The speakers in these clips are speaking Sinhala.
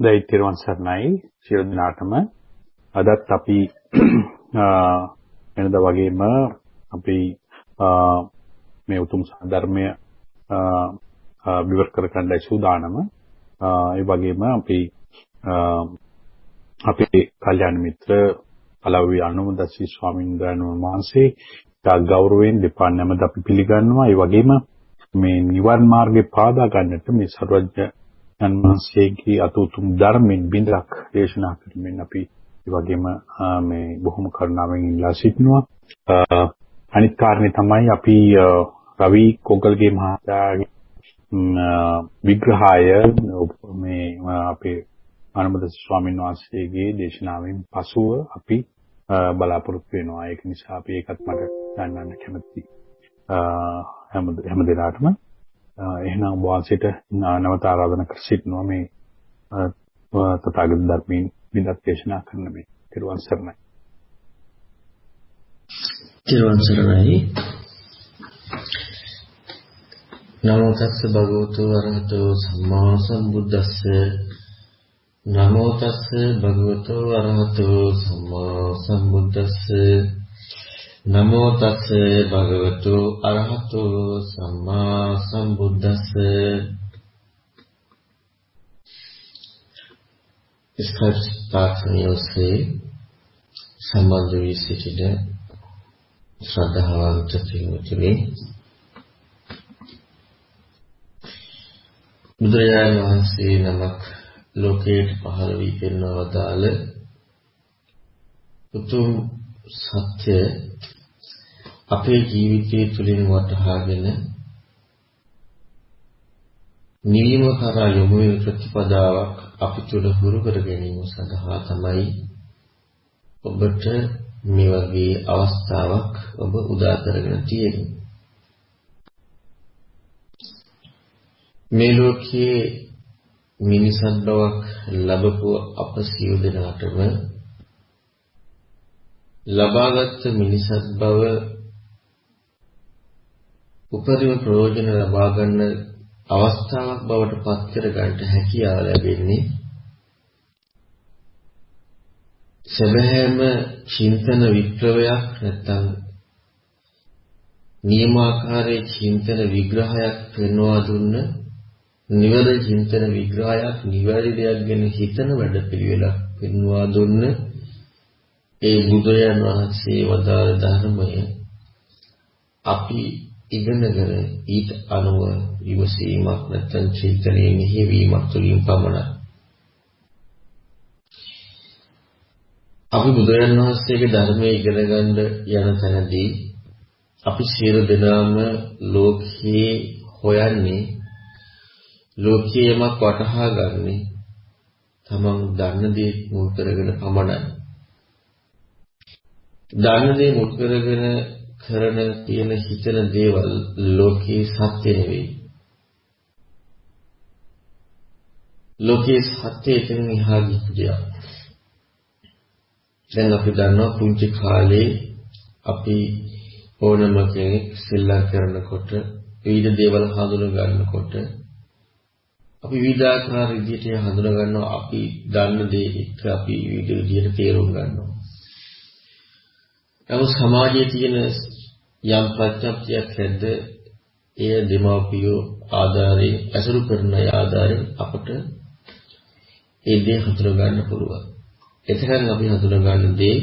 දෛත්‍යවන් සර්ණයි. සියලු දෙනාටම අදත් අපි වෙනදා වගේම අපි මේ උතුම් ධර්මය විවර කර ගන්නයි සූදානම ඒ වගේම අපි අපේ කල්යාණ මිත්‍ර අලව්‍ය අනුමදස්සී ස්වාමීන් වහන්සේ තා ගෞරවයෙන් දෙපා නැමද අපි පිළිගන්නවා. ඒ වගේම මේ නිවන් මාර්ගේ පාදා ගන්නට මේ සර්වඥ වහන්සේගේ අතුතුම් ධර්මෙන් බිඳක් දේශනා කරමින් අපි ඒ වගේම මේ බොහොම කරුණාවෙන් ඉල්ලා සිටිනවා. අනිත් කාරණේ තමයි අපි රවි කොගල්ගේ මහතාගේ විග්‍රහය මේ අපේ ආනන්ද ස්වාමීන් වහන්සේගේ දේශනාවෙන් පසුව අපි බලාපොරොත්තු වෙනවා. ඒක නිසා අපි ඒකත් මට ගන්නන්න කැමතියි. හැම හැම දිනාටම එහෙනම් වාසයට නැවත ආරාධනා කර සිටිනවා මේ තථාගත ධර්මයෙන් බිඳක් දේශනා කරන මේ තිරුවන් සරණයි. තිරුවන් සරණයි. නමෝ තස්ස භගවතු වරහතෝ සම්මා සම්බුද්දස්ස නමෝ තස්ස භගවතු වරහතෝ සම්මා සම්බුද්දස්ස නමෝ තස්ස භගවතු අරහතෝ සම්මා සම්බුද්දස්ස. ස්කයිප් තාක්ෂණයෝසේ සම්බන්ධ වී සිටින ශ්‍රද්ධාවන්ත පින්වතුනි. බුදුරජාණන් වහන්සේ නමක් ලෝකයට පහළ වී පෙන්වවදාළ උතුම් සත්‍ය අපේ ජීවිතය තුළින් වටහාගෙන නිවීම කරා යොමු වෙන ප්‍රතිපදාවක් අපි තුළ හුරු කර ගැනීම සඳහා තමයි ඔබට මේ වගේ අවස්ථාවක් ඔබ උදා කරගෙන තියෙන්නේ. මේ ලෝකයේ මිනිසත් බවක් ලැබපු අප සියලු දෙනාටම ලබාගත් මිනිසත් බව උපරිම ප්‍රයෝජන ලබා ගන්න අවස්ථාවක් බවට පත් කර ගන්නට හැකියාව ලැබෙන්නේ සැබෑම චින්තන විප්ලවයක් නැත්නම් නියමාකාරයේ චින්තන විග්‍රහයක් පෙන්වා දුන්න නිවැරදි චින්තන විග්‍රහයක් නිවැරදි දෙයක් ගැන හිතන වැඩපිළිවෙලක් පෙන්වා දුන්න ඒ බුදුරජාන් වහන්සේ වදාළ ධර්මය අපි ඉගෙනගෙන ඊට අනුව විමසීමක් නැත්නම් චින්තනයේ මෙහෙවීමක් තුළින් පමණයි. අපි බුදුරජාණන් වහන්සේගේ ධර්මයේ ඉගෙන ගන්න යන තැනදී අපි සියලු දෙනාම ලෝකයේ හොයන්නේ ලෝකයේමක් වටහා ගන්නේ තමන් දන්න දේ මුල් කරගෙන පමණයි. දන්න දේ මුල් කරගෙන කරන තියෙන හිතන දේවල් ලෝකේ සත්‍ය නෙවෙයි. ලෝකේ සත්‍ය එතන එහා ගිය දෙයක්. දැන් අපි දන්නවා පුංචි කාලේ අපි ඕනම කෙනෙක් සෙල්ලම් කරනකොට විවිධ දේවල් හඳුනා ගන්නකොට අපි විවිධාකාර විදිහට හඳුනා ගන්නවා අපි දන්න දේ එක්ක අපි විවිධ විදිහට තේරුම් ගන්නවා. නමුත් සමාජයේ තියෙන යම් ප්‍රත්‍යක්ෂයක් නැද්ද එය දෙමාපියෝ ආධාරයෙන් ඇසුරු කරන ආධාරයෙන් අපට ඒ දේ හඳුනා ගන්න පුළුවන්. එතකන් අපි හඳුනා ගන්න දේ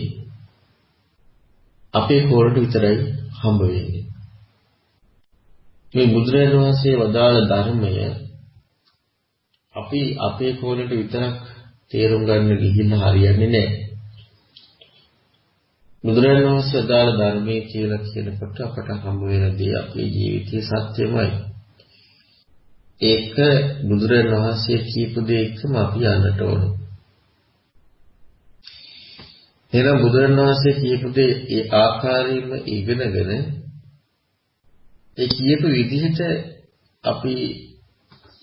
අපේ කෝරට විතරයි හම්බ වෙන්නේ. මේ බුදුරජාණන් වහන්සේ වදාළ ධර්මය අපි අපේ කෝරට විතරක් තේරුම් ගන්න ගිහිල්ලා හරියන්නේ නැහැ. බුදුරජාණන් වහන්සේ අදාළ ධර්මයේ කියලා කියනකොට අපට හම්බ වෙන දේ අපේ ජීවිතයේ සත්‍යමයි. ඒක බුදුරජාණන් වහන්සේ කියපු දේ එක්කම අපි යන්නට ඕන. එහෙනම් බුදුරජාණන් වහන්සේ කියපු දේ ඒ ආකාරයෙන්ම ඉගෙනගෙන ඒ කියපු විදිහට අපි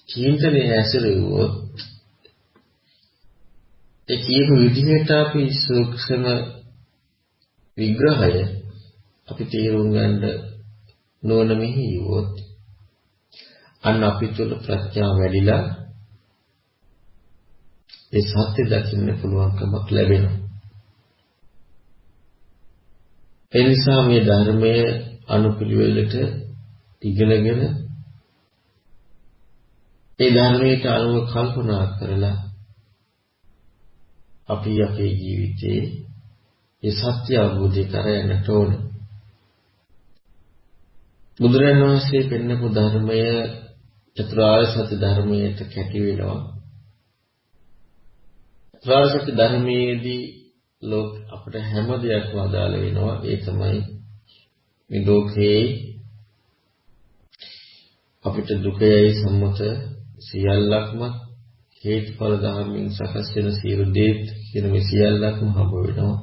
චින්තනයේ ඇසුරුවොත් ඒ කියපු විදිහට අපි සූක්ෂම විග්‍රහය අපි තේරුම් ගන්න නොවන මෙහිවොත් අන්න අපි තුල ප්‍රඥාව වැඩිලා ඒ සත්‍ය දකින්න පුළුවන්කමක් ලැබෙනවා. ඒ නිසා මේ ධර්මයේ අනුපිළිවෙලට ඉගෙනගෙන ඒ ධර්මයට අනුව කල්පනා කරලා අපි අපේ ජීවිතේ ඒ සත්‍ය අවබෝධය කරගන්නට ඕන. බුදුරජාණන් වහන්සේ පෙන්නපු ධර්මය චතුරාර්ය සත්‍ය ධර්මයට කැටි වෙනවා. චතුරාර්ය සත්‍ය ධර්මයේදී ලෝක අපිට හැම දෙයක්ම අදාළ වෙනවා. ඒ තමයි මේ ලෝකේ අපිට දුකයි සම්මත සියල්ලක්ම හේතුඵල ධර්මයෙන් සකස් වෙන සියලු දේත් කියන මේ සියල්ලක්ම හම්බ වෙනවා.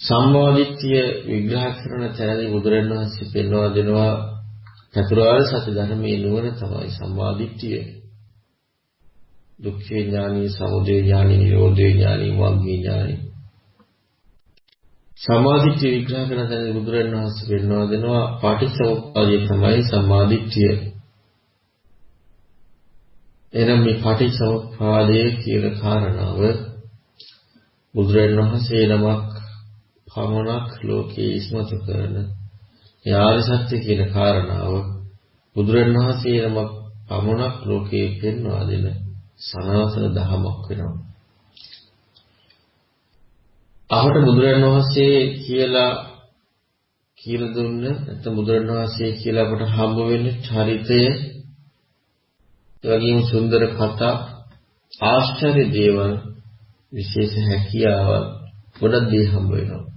සම්මාදිට්ඨිය විග්‍රහ කරන තැනදී බුදුරණවහන්සේ පෙන්වා දෙනවා චතුරාර්ය සත්‍ය ධර්මයේ නුවණ තමයි සම්මාදිට්ඨිය. දුක්ඛේ ඥානි, සමුදය ඥානි, නිරෝධේ ඥානි, මග්ගේ ඥානි. සම්මාදිට්ඨිය විග්‍රහ කරන තැනදී බුදුරණවහන්සේ පෙන්වා දෙනවා පාටිච්චසමුප්පාදය තමයි සම්මාදිට්ඨිය. එහෙනම් මේ පටිච්චසමුප්පාදය කියන කාරණාව බුදුරණවහන්සේ නමක් පමණක් ලෝකයේ ඉස්මතු කරන ඒ ආර්ය සත්‍ය කියන කාරණාව බුදුරණවහන්සේ නමක් පමණක් ලෝකයේ පෙන්වා දෙන සනාතන දහමක් වෙනවා. අපට බුදුරණවහන්සේ කියලා කියලා දුන්න නැත්නම් බුදුරණවහන්සේ කියලා අපට හම්බ වෙන්නේ චරිතය ඒ වගේම සුන්දර කතා ආශ්චර්ය දේවල් විශේෂ හැකියාවල් ගොඩක් දේ හම්බ වෙනවා.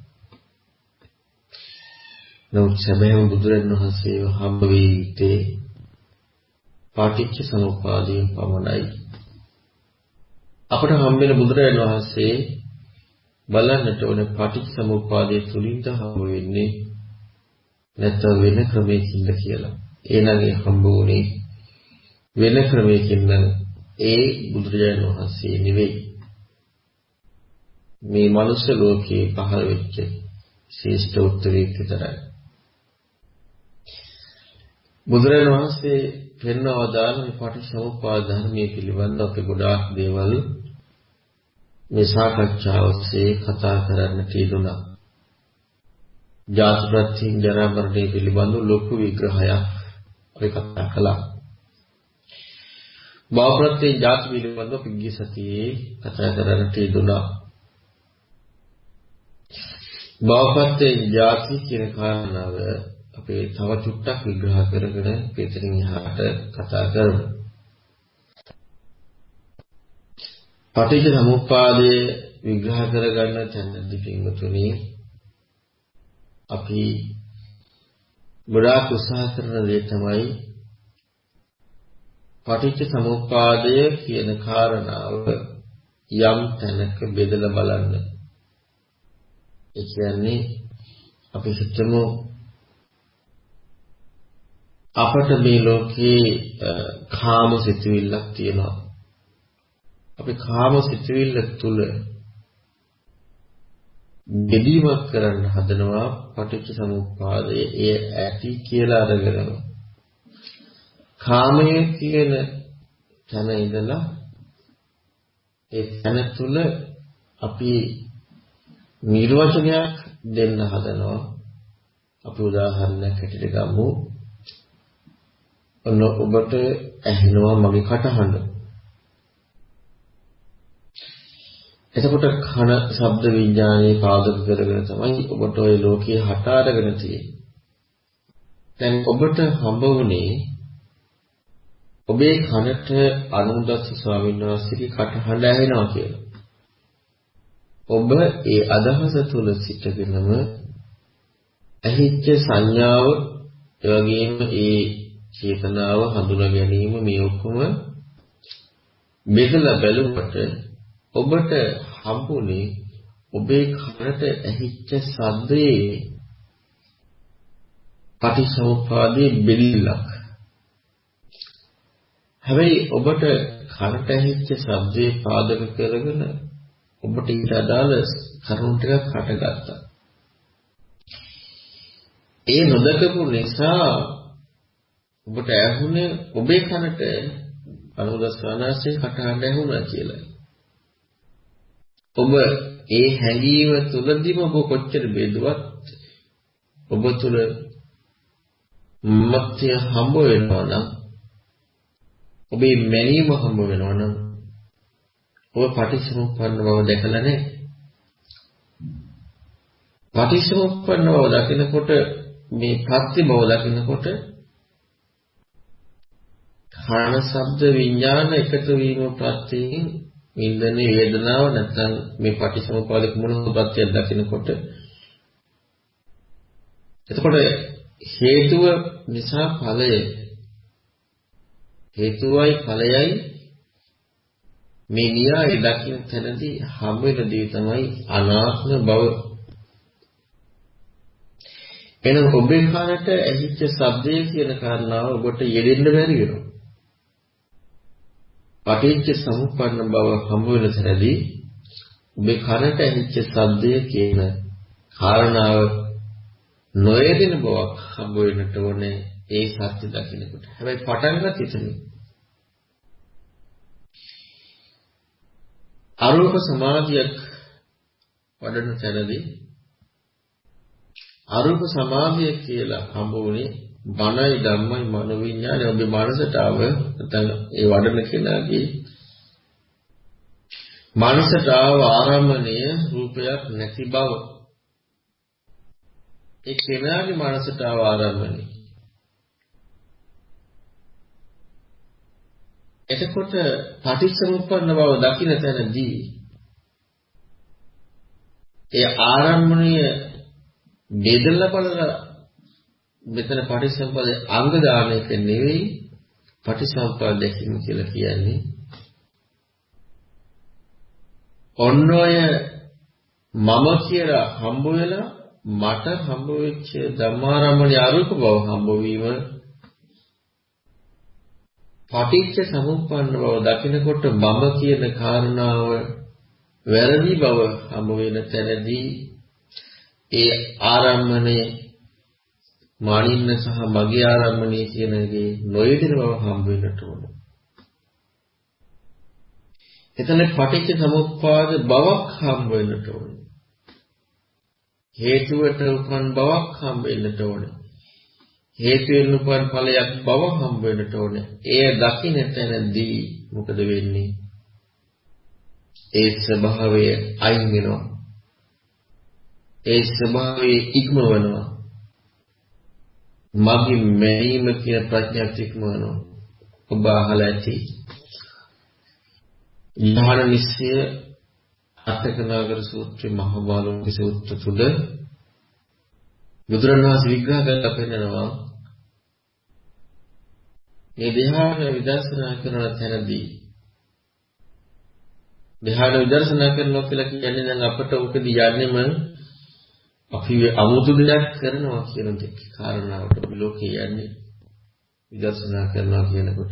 නමුත් සැබෑම බුදුරණවහන්සේව හම්බ වී සිටේ පාටිච්ච සමුප්පාදයෙන් පමණයි. අපට හම්බෙන බුදුරජාණන් වහන්සේ බලන්නට ඕන පාටිච්ච සමුප්පාදයේ තුලින්ද හම්බ වෙන්නේ නැත්නම් වෙන ක්‍රමයකින්ද කියලා. එහෙනම් ඒ හම්බ වුණේ වෙන ක්‍රමයකින් නම් ඒ බුදුරජාණන් වහන්සේ නෙවෙයි. මේ මනුෂ්‍ය ලෝකේ පහළ වෙච්ච ශ්‍රේෂ්ඨ උත්තරීක විතරයි. බුදුරජාණන් වහන්සේ පෙන්වව දාන මේ පටිච්චසමුප්පාද ධර්මයේ පිළිබඳව අපි ගොඩාක් දේවල් මේ සාකච්ඡාව ඔස්සේ කතා කරන්න තියදුනා. ජාති ප්‍රත්‍යයෙන් ජරා මරණය පිළිබඳව ලොකු විග්‍රහයක් අපි කතා කළා. භව ප්‍රත්‍යයෙන් ජාති පිළිබඳව පිග්ගී සතියේ කතා කරන්න තියදුනා. භව ප්‍රත්‍යයෙන් ජාති කියන කාරණාව අපි තව චුට්ටක් විග්‍රහ කරගෙන පිටින් එහාට කතා කරමු. පටිච්ච සමුප්පාදයේ විග්‍රහ කරගන්න තැනදී පින්වතුනි අපි ගොඩාක් උත්සාහ කරන දේ තමයි පටිච්ච සමුප්පාදය කියන කාරණාව යම් තැනක බෙදලා බලන්න. ඒ කියන්නේ අපි හිතමු අපට මේ ලෝකේ කාම සිතුවිල්ලක් තියෙනවා. අපි කාම සිතුවිල්ල තුල බෙදීමක් කරන්න හදනවා පටිච්ච සමුප්පාදයේ ඒ ඇති කියලා අරගෙන කාමය කියන තැන ඉඳලා ඒ තැන තුල අපි නිර්වචනයක් දෙන්න හදනවා. අපි උදාහරණයක් හැටියට ගමු. ඔන්න ඔබට ඇහෙනවා මගේ කටහඬ. එතකොට කන ශබ්ද විඥානයේ පාදක කරගෙන තමයි ඔබට ওই ලෝකයේ හට අරගෙන තියෙන්නේ. දැන් ඔබට හම්බ වුණේ ඔබේ කනට අනුදස්ස ස්වාමීන් වහන්සේගේ කටහඬ ඇහෙනවා කියලා. ඔබ ඒ අදහස තුල සිටගෙනම ඇහිච්ච සංඥාව එවැගේම ඒ චේතනාව හඳුනා ගැනීම මේ ඔක්කොම බෙදලා බැලුවට ඔබට හම්බුනේ ඔබේ කනට ඇහිච්ච ශබ්දයේ පටිසමුපාදයේ බෙල්ලක්. හැබැයි ඔබට කනට ඇහිච්ච ශබ්දේ පාදක කරගෙන ඔබට ඊට අදාළ කරුණු ටිකක් හටගත්තා. ඒ නොදකපු නිසා ඔබට ඇහුනේ ඔබේ කනට අනුදස්සනාසේ කටහඬ ඇහුණා කියලා. ඔබ ඒ හැඟීම තුලදීම ඔබ කොච්චර බෙදුවත් ඔබ තුල මත්ය හම්බ වෙනවා නම් ඔබේ මැනීම හම්බ වෙනවා නම් ඔබ පටිච්චසමුප්පන්න බව දැකලා නැහැ. පටිච්චසමුප්පන්න බව දකිනකොට මේ පත්‍ය බව දකිනකොට කාණ ශබ්ද විඥාන එකතු වීම ප්‍රත්‍යයෙන් විඳින වේදනාව නැත්නම් මේ පටිච්චසමුප්පාද කුමන ප්‍රත්‍යයක් දකිනකොට එතකොට හේතුව නිසා ඵලය හේතුවයි ඵලයයි මේ න්‍යාය දකින්න තැනදී හම් වෙන දේ තමයි අනාත්ම බව. එහෙනම් ඔබේ කාලට ඇහිච්ච ශබ්දය කියන කාරණාව ඔබට යෙදෙන්න බැරි වෙනවා. පටිච්ච සමුප්පන්න බව හම් වෙන තැනදී ඔබේ කනට ඇහිච්ච ශබ්දය කියන කාරණාව නොයෙදෙන බවක් හම්බ වෙන්නට ඕනේ ඒ සත්‍ය දකින්නකොට. හැබැයි පටන් ගන්න එතනින්. අරූප සමාධියක් වඩන තැනදී අරූප සමාධිය කියලා හම්බ වුණේ බණයි ධම්මයි මනෝවිඤ්ඤාණය ඔබේ මනසට ආව නැත්නම් ඒ වඩන කෙනාගේ මනසට ආව ආරම්භණය රූපයක් නැති බව. ඒ කෙනාගේ මනසට ආව ආරම්භණය. එතකොට පටිච්චසමුප්පන්න බව දකින්න තැනදී ඒ ආරම්භණය බෙදලා බලලා මෙතන පටිච්චසමුප්පාදේ අංග දාන එක නෙවෙයි පටිච්චසමුප්පාද දැකීම කියලා කියන්නේ ඔන්න ඔය මම කියලා හම්බ වෙලා මට හම්බ වෙච්ච ධම්මාරම්මණය අරූප බව හම්බ වීම පටිච්ච සමුප්පන්න බව දකිනකොට මම කියන කාරණාව වැරදි බව හම්බ වෙන තැනදී ඒ ආරම්මණය මානින්න සහ මගේ ආරම්මණය කියන එකේ නොයෙදෙන බව හම්බ වෙන්නට ඕන. එතන පටිච්ච සමුප්පාද බවක් හම්බ වෙන්නට ඕන. හේතුවට උපන් බවක් හම්බ වෙන්නට ඕනේ. හේතුවෙන් උපන් ඵලයක් බව හම්බ වෙන්නට ඕනේ. එය දකින්න තැනදී මොකද වෙන්නේ? ඒ ස්වභාවය අයින් වෙනවා. ඒ ස්වභාවය ඉක්මවනවා. මගේ මැරීම කියන ප්‍රඥාත් ඉක්මවනවා. ඔබ අහලා ඇති. ඥාන නිස්සය අටකනාගර සූත්‍රයේ මහ බාලෝක සූත්‍ර තුල බුදුරණවහන්සේ විග්‍රහ කරලා පෙන්නනවා මේ ධ්‍යාන විදර්ශනා කරන තැනදී ධ්‍යාන විදර්ශනා කරනවා කියලා කියන්නේ දැන් අපට උකදී යන්නේම අපි අමුතු දෙයක් කරනවා කියන දෙක කාරණාවට ලෝකේ යන්නේ විදර්ශනා කරනවා කියනකොට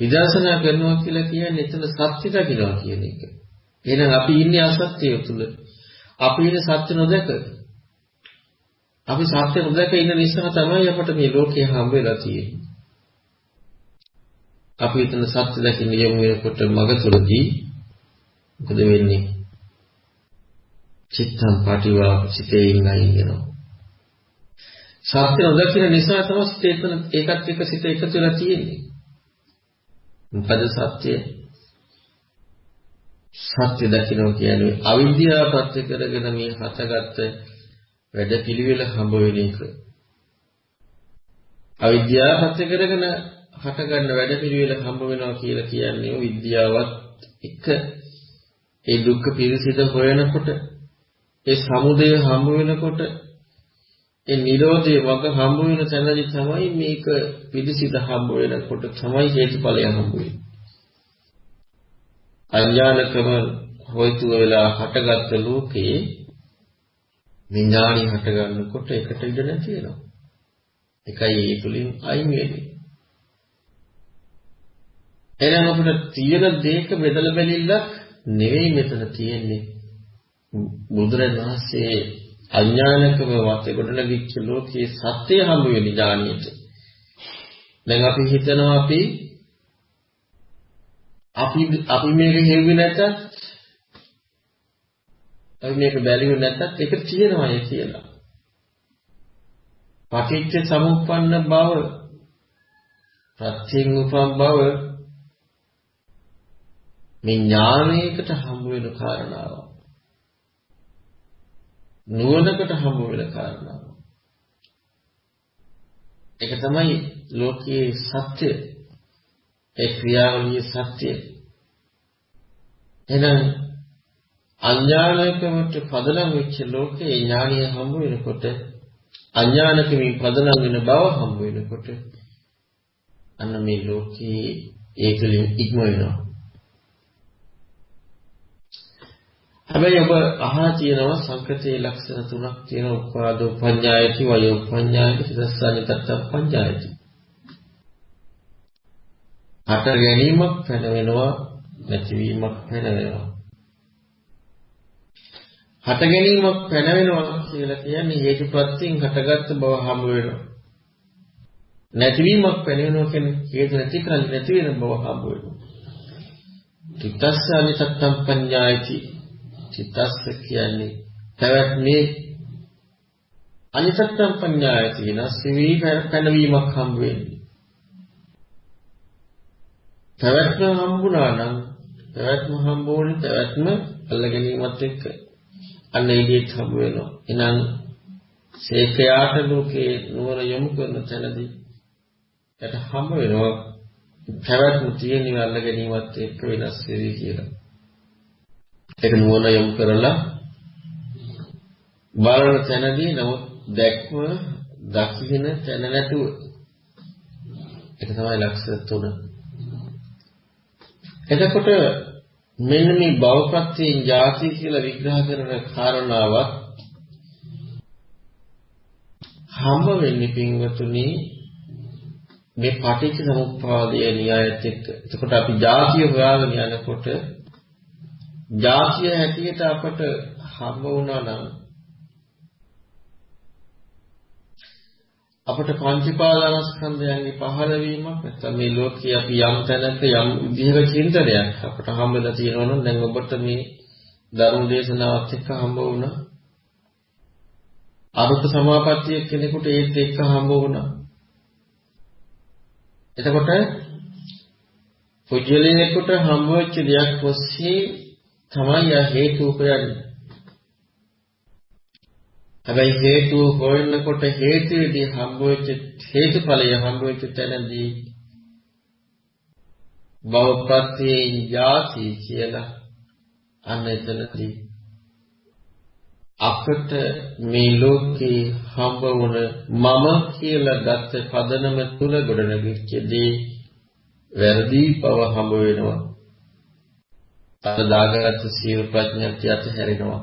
විදර්ශනා කරනවා කියලා කියන්නේ එතන සත්‍ය දකිනවා කියන එක. එහෙනම් අපි ඉන්නේ අසත්‍යය තුල. අපි ඉන්නේ සත්‍ය නොදක. අපි සත්‍ය නොදක ඉන්න නිසා තමයි අපට මේ ලෝකේ හම්බ වෙලා තියෙන්නේ. අපි එතන සත්‍ය දකින්න යමු වෙනකොට මග තුලදී මොකද වෙන්නේ? චිත්තම් පටිවා සිතේ ඉන්නයි වෙනවා. සත්‍ය නොදකින නිසා තමයි සිත එතන ඒකත් එක්ක සිත එකතු වෙලා තියෙන්නේ. මොකද සත්‍යය? සත්‍ය දකින්න කියන්නේ අවිද්‍යාව පත්‍ය කරගෙන මේ හතගත්ත වැඩ පිළිවෙල හම්බ වෙන එක. අවිද්‍යාව පත්‍ය කරගෙන හටගන්න වැඩ පිළිවෙල හම්බ වෙනවා කියලා කියන්නේ විද්‍යාවත් එක ඒ දුක්ඛ පිරිසිත හොයනකොට ඒ සමුදය හම්බ වෙනකොට ඒ නිරෝධයේ වග හම්බ වෙන තැනදී තමයි මේක පිළිසිත හම්බ වෙනකොට තමයි හේතුඵලය හම්බ වෙන්නේ. අඥානකම හොයතු වෙලා හටගත්ත ලෝකේ විඥාණි හටගන්නකොට එකට ඉඳ නැති වෙනවා. එකයි ඒ තුලින් අයින් වෙන්නේ. එහෙනම් අපිට තියෙන දෙයක බෙදලා බැලිල්ලක් නෙවෙයි මෙතන තියෙන්නේ. බුදුරජාණන් වහන්සේ අඥානකම වතේ ගොඩනගිච්ච ලෝකයේ සත්‍ය හමු වෙන ඥානියට. දැන් අපි හිතනවා අපි අපි අපි මේක හෙව්වේ නැත්තත් අපි මේක බැලුවේ නැත්තත් ඒක තියෙනවායි කියලා. පටිච්ච සමුප්පන්න බව ප්‍රත්‍යයෙන් උපන් බව මේ ඥානයකට හම්බ වෙන කාරණාව. නුවණකට හම්බ වෙන කාරණාව. ඒක තමයි ලෝකයේ සත්‍ය. ඒ ක්‍රියාවලියේ සත්‍ය. එහෙනම් අඥානකමට පදනම් වෙච්ච ලෝකේ ඥානිය හම්බ වෙනකොට අඥානකමින් පදනම් වෙන බව හම්බ වෙනකොට අන්න මේ ලෝකේ ඒකලින් ඉක්ම වෙනවා. හැබැයි ඔබ අහලා තියෙනවා සංකතයේ ලක්ෂණ තුනක් තියෙන උපාදෝ පඤ්ඤායති වයෝ පඤ්ඤායති සස්සානි තත්ත පඤ්ඤායති. හට ගැනීමක් පැන වෙනවා නැතිවීමක් පැන වෙනවා. හට ගැනීමක් පැන වෙනවා කියලා කියන්නේ හේතුප්‍රත්‍යයෙන් හටගත්ත බව හම්බ වෙනවා. නැතිවීමක් පැන වෙනවා කියන්නේ හේතු නැති කරන්නේ නැති වෙන බව හම්බ වෙනවා. තිත්තස්සානි තත්තම් පඤ්ඤායති චිත්තස්ස කියන්නේ පැවැත්මේ අනිසත්තම් පඤ්ඤායති නස්සවි පැනවීමක් හම්බ වෙන්නේ. පැවැත්ම හම්බුණා නම් පැවැත්ම හම්බෝනේ පැවැත්ම අල්ල ගැනීමත් එක්ක අන්න එළියට හම්බ වෙනවා. එහෙනම් සේකයාට ලෝකේ නුවර යොමු කරන තැනදී යට හම්බ වෙනවා පැවැත්ම තියෙන අල්ල ගැනීමත් එක්ක වෙනස් වෙවි කියලා. ඒක නුවණ යොමු කරලා බලන තැනදී නමුත් දැක්ම දකින්න තැන නැතුව ඒක තමයි ලක්ෂණ තුන. එතකොට මෙන්න මේ භවපත්‍යෙන් ಜಾති කියලා විග්‍රහ කරන කාරණාවත් හම්බ වෙන්නේ පින්වතුනි මේ පටිච්ච සමුප්පාදයේ න්‍යායත් එක්ක. එතකොට අපි ಜಾතිය හොයාගෙන යනකොට ජාතිය හැටියට අපට හම්බ වුණා නම් අපට පංචපාදානස්කන්ධයන්ගේ පහළ වීමක් නැත්නම් මේ ලෝකයේ අපි යම් තැනක යම් විදිහක චින්තනයක් අපට හම්බෙලා තියෙනවා නම් දැන් ඔබට මේ ධර්ම දේශනාවත් එක්ක හම්බ වුණා. අරුත් සමාපත්තිය කෙනෙකුට ඒත් එක්ක හම්බ වුණා. එතකොට පුජ්‍යලයකට හම්බ වෙච්ච දෙයක් ඔස්සේ තමයි යා හේතු උපයන්නේ. හැබැයි හේතු හොයනකොට හේතුවේදී හම්බ වෙච්ච හේතුඵලය හම්බ වෙච්ච තැනදී භවපත්‍යේ යාති කියලා අන්න එතනදී අපට මේ ලෝකේ හම්බ වුණ මම කියලා ගත්ත පදනම තුල ගොඩනැගිච්ච දේ වැරදි බව හම්බ වෙනවා අර දාගත්තු සීල ප්‍රඥප්තිය අතහැරෙනවා.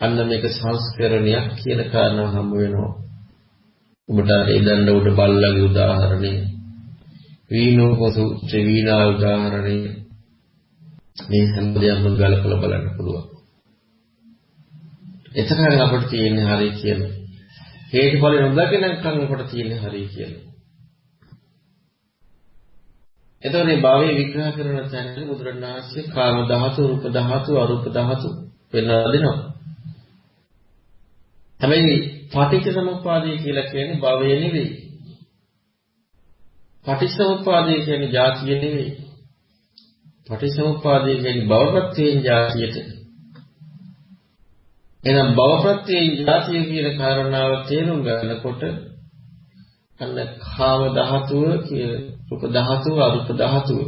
අන්න මේක සංස්කරණයක් කියන කාරණාව හම්බ වෙනවා. ඔබට ඒ දණ්ඩ උඩ බල්ලගේ උදාහරණය වීනෝ පොසු ත්‍රිවීණා උදාහරණය මේ හැම දෙයක්ම ගලපලා බලන්න පුළුවන්. එතකන් අපිට තියෙන්නේ හරි කියලා. හේතුඵල නොදකිනකන් අපිට තියෙන්නේ හරි කියලා. එතකොට මේ භාවයේ විග්‍රහ කරන තැනදී බුදුරණාහිසේ කාම ධාතු, රූප ධාතු, අරූප ධාතු වෙනලා දෙනවා. හැබැයි පටිච්ච සමුප්පාදය කියලා කියන්නේ භවය නෙවෙයි. පටිච්ච සමුප්පාදය කියන්නේ ජාතිය නෙවෙයි. පටිච්ච සමුප්පාදය කියන්නේ භවපත්‍යයෙන් ජාතියට. එහෙනම් භවපත්‍යයෙන් ජාතිය කියන කාරණාව තේරුම් ගන්නකොට අන්න කාම ධාතුව කියන රූප ධාතුව අරූප ධාතුව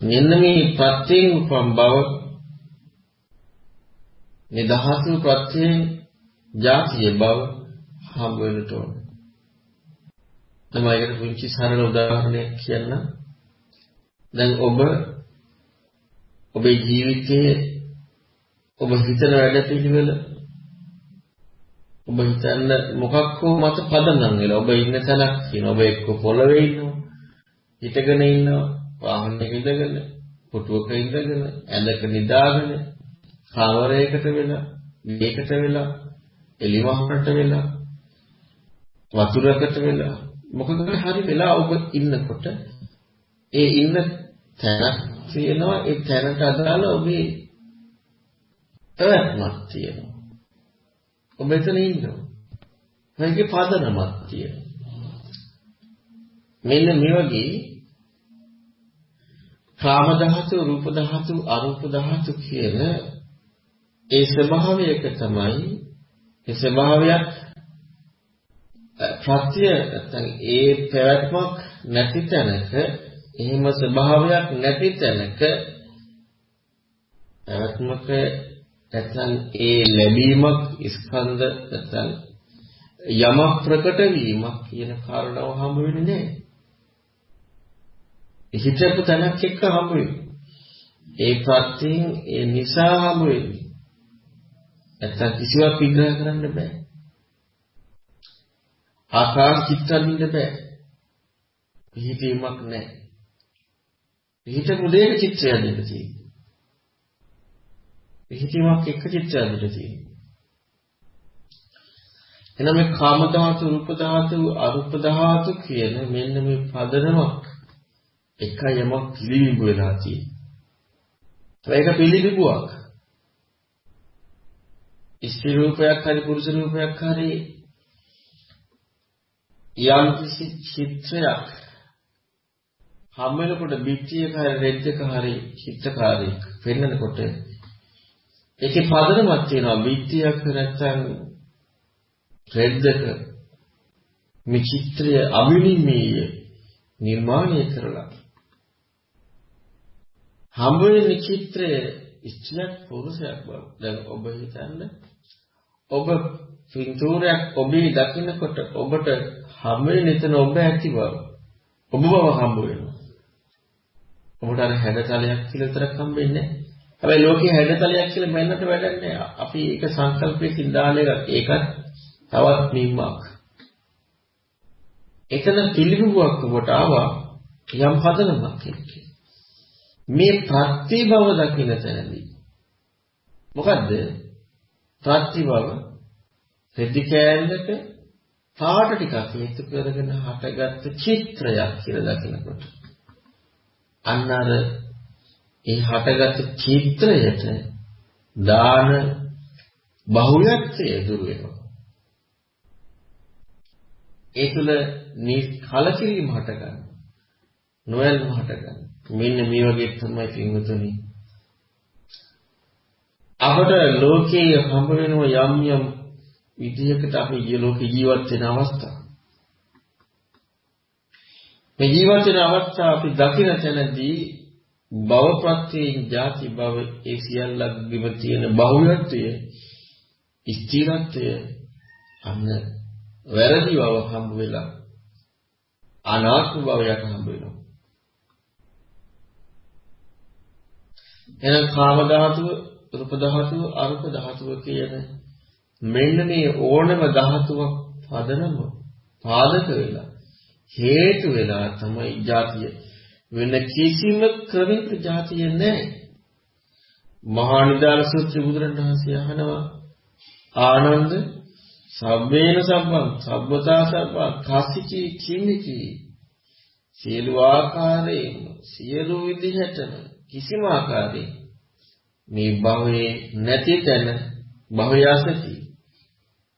මෙන්න මේ ප්‍රත්‍යයෙන් උපම් බව මේ ධාතු ප්‍රත්‍යයෙන් ජාතිය බව හම්බ වෙනට ඕන. තමයිකට පුංචි සරල උදාහරණයක් කියන්න. දැන් ඔබ ඔබේ ජීවිතයේ ඔබ හිතන වැඩ පිළිවෙල ඔබ හිතන්න මොකක් හෝ මත පදනම් වෙලා ඔබ ඉන්න තැනක් කියන ඔබ එක්ක පොළවේ ඉන්නවා හිටගෙන ඉන්නවා වාහනයක ඉඳගෙන පුටුවක ඉඳගෙන ඇඳක නිදාගෙන කාමරයකට වෙලා මේකට වෙලා එලිවහකට වෙලා වතුරකට වෙලා. මොකකට හරි වෙලා ඔබ ඉන්නකොට ඒ ඉන්න තැනක් තියෙනවා. ඒ තැනට අදාළ ඔබේ පැවැත්මක් තියෙනවා. ඔබ එතන ඉන්නවා. ඒකේ පදනමක් තියෙනවා. මෙන්න මේ වගේ කාම ධාතු, රූප ධාතු, අරූප ධාතු කියන ඒ ස්වභාවයක තමයි ඒ ස්වභාවයක් ප්‍රත්‍ය නැත්නම් ඒ පැවැත්මක් නැති තැනක එහෙම ස්වභාවයක් නැති තැනක පැවැත්මක නැත්නම් ඒ ලැබීමක් ස්කන්ධ නැත්නම් යමක් ප්‍රකට වීමක් කියන කාරණාව හම්බ වෙන්නේ නැහැ. හිතපු තැනක් එක්ක හම්බ වෙන්නේ. ඒ ප්‍රත්‍යයෙන් ඒ නිසා හම්බ වෙන්නේ. නැත්නම් කිසිවක් විග්‍රහ කරන්න බෑ. ආකාර චිත්තරින්ද බෑ. පිහිටීමක් නැහැ. පිහිටපු දෙයක චිත්‍රය දෙන්න තියෙන්නේ. පිහිටීමක් එක චිත්‍රය දෙන්න තියෙන්නේ. එනනම් මේ කාම ධාතු, රූප ධාතු, අරූප ධාතු කියන මෙන්න මේ පදනමක් එක යමක් පිළිඹු වෙලා තියෙන්නේ. ඒක පිළිඹුවක්. ස්ත්‍රී රූපයක් හරි පුරුෂ රූපයක් හරි යම් කිසි චිත්‍රයක් හම් වෙනකොට පිටියක හරි රෙද්දක හරි චිත්තකාරයක් පෙන්නකොට ඒකේ පදනමක් තියෙනවා. පිටියක නැත්තම් රෙද්දක මේ චිත්‍රය අවිනිමේය නිර්මාණය කරලා හම්බ වෙන චිත්‍රය ස්ත්‍රියක් පුරුෂයක් බව. දැන් ඔබ හිතන්න ඔබ පින්තූරයක් ඔබේ දකින්නකොට ඔබට හම්බ වෙන එතන ඔබ ඇති බව. ඔබ බව හම්බ වෙනවා. ඔබට අර හැඩතලයක් කියලා විතරක් හම්බෙන්නේ නැහැ. හැබැයි ලෝකේ හැඩතලයක් කියලා මැන්නට වැඩක් නැහැ. අපි ඒක සංකල්පයකින් දාන එකක්. ඒකත් තවත් නිම්මක්. එතන පිළිබිඹුවක් ඔබට ආවා යම් පදනමක් එක්ක. මේ ප්‍රත්‍ය බව දකින්න තැනදී මොකද්ද? ප්‍රත්‍ය බව රෙදි කෑල්ලක පාට ටිකක් හේතු කරගෙන හටගත්තු චිත්‍රයක් කියලා දකිනකොට අන්න අර ඒ හටගත් චිත්‍රයට දාන බහුයත්වය දුර වෙනවා. ඒ තුල කලකිරීම හටගන්න. නොයල්ම හටගන්න. මෙන්න මේ වගේ තමයි පින්වතුනි. අපට ලෝකයේ හම්බ වෙන යම් යම් විදිහකට අපි ලෝකේ ජීවත් වෙන අවස්ථා. මේ ජීවත් වෙන අවස්ථාව අපි දකින තැනදී භවපත්‍යෙන් ಜಾති භව ඒ සියල්ලක්ගෙම තියෙන බහුලත්වය ස්ථිරත්වය අන්න වැරදි බව හම්බ වෙලා අනාත්ම භවයක් හම්බ වෙනවා. එහෙනම් කාම ධාතුව රූප ධාතුව අරූප ධාතුව කියන මෙන්න මේ ඕනම ධාතුවක් පදනම පාදක වෙලා හේතු වෙලා තමයි ජාතිය වෙන කිසිම ක්‍රමයක ජාතිය නැහැ. මහා නිදාන සූත්‍ර බුදුරණවහන්සේ අහනවා ආනන්ද සබ්බේන සබ්බං සබ්බතා සබ්බා කසිචි කිමිචි සියලු ආකාරයෙන් සියලු විදිහටම කිසිම ආකාරයෙන් මේ භවයේ නැති තැන භවයසති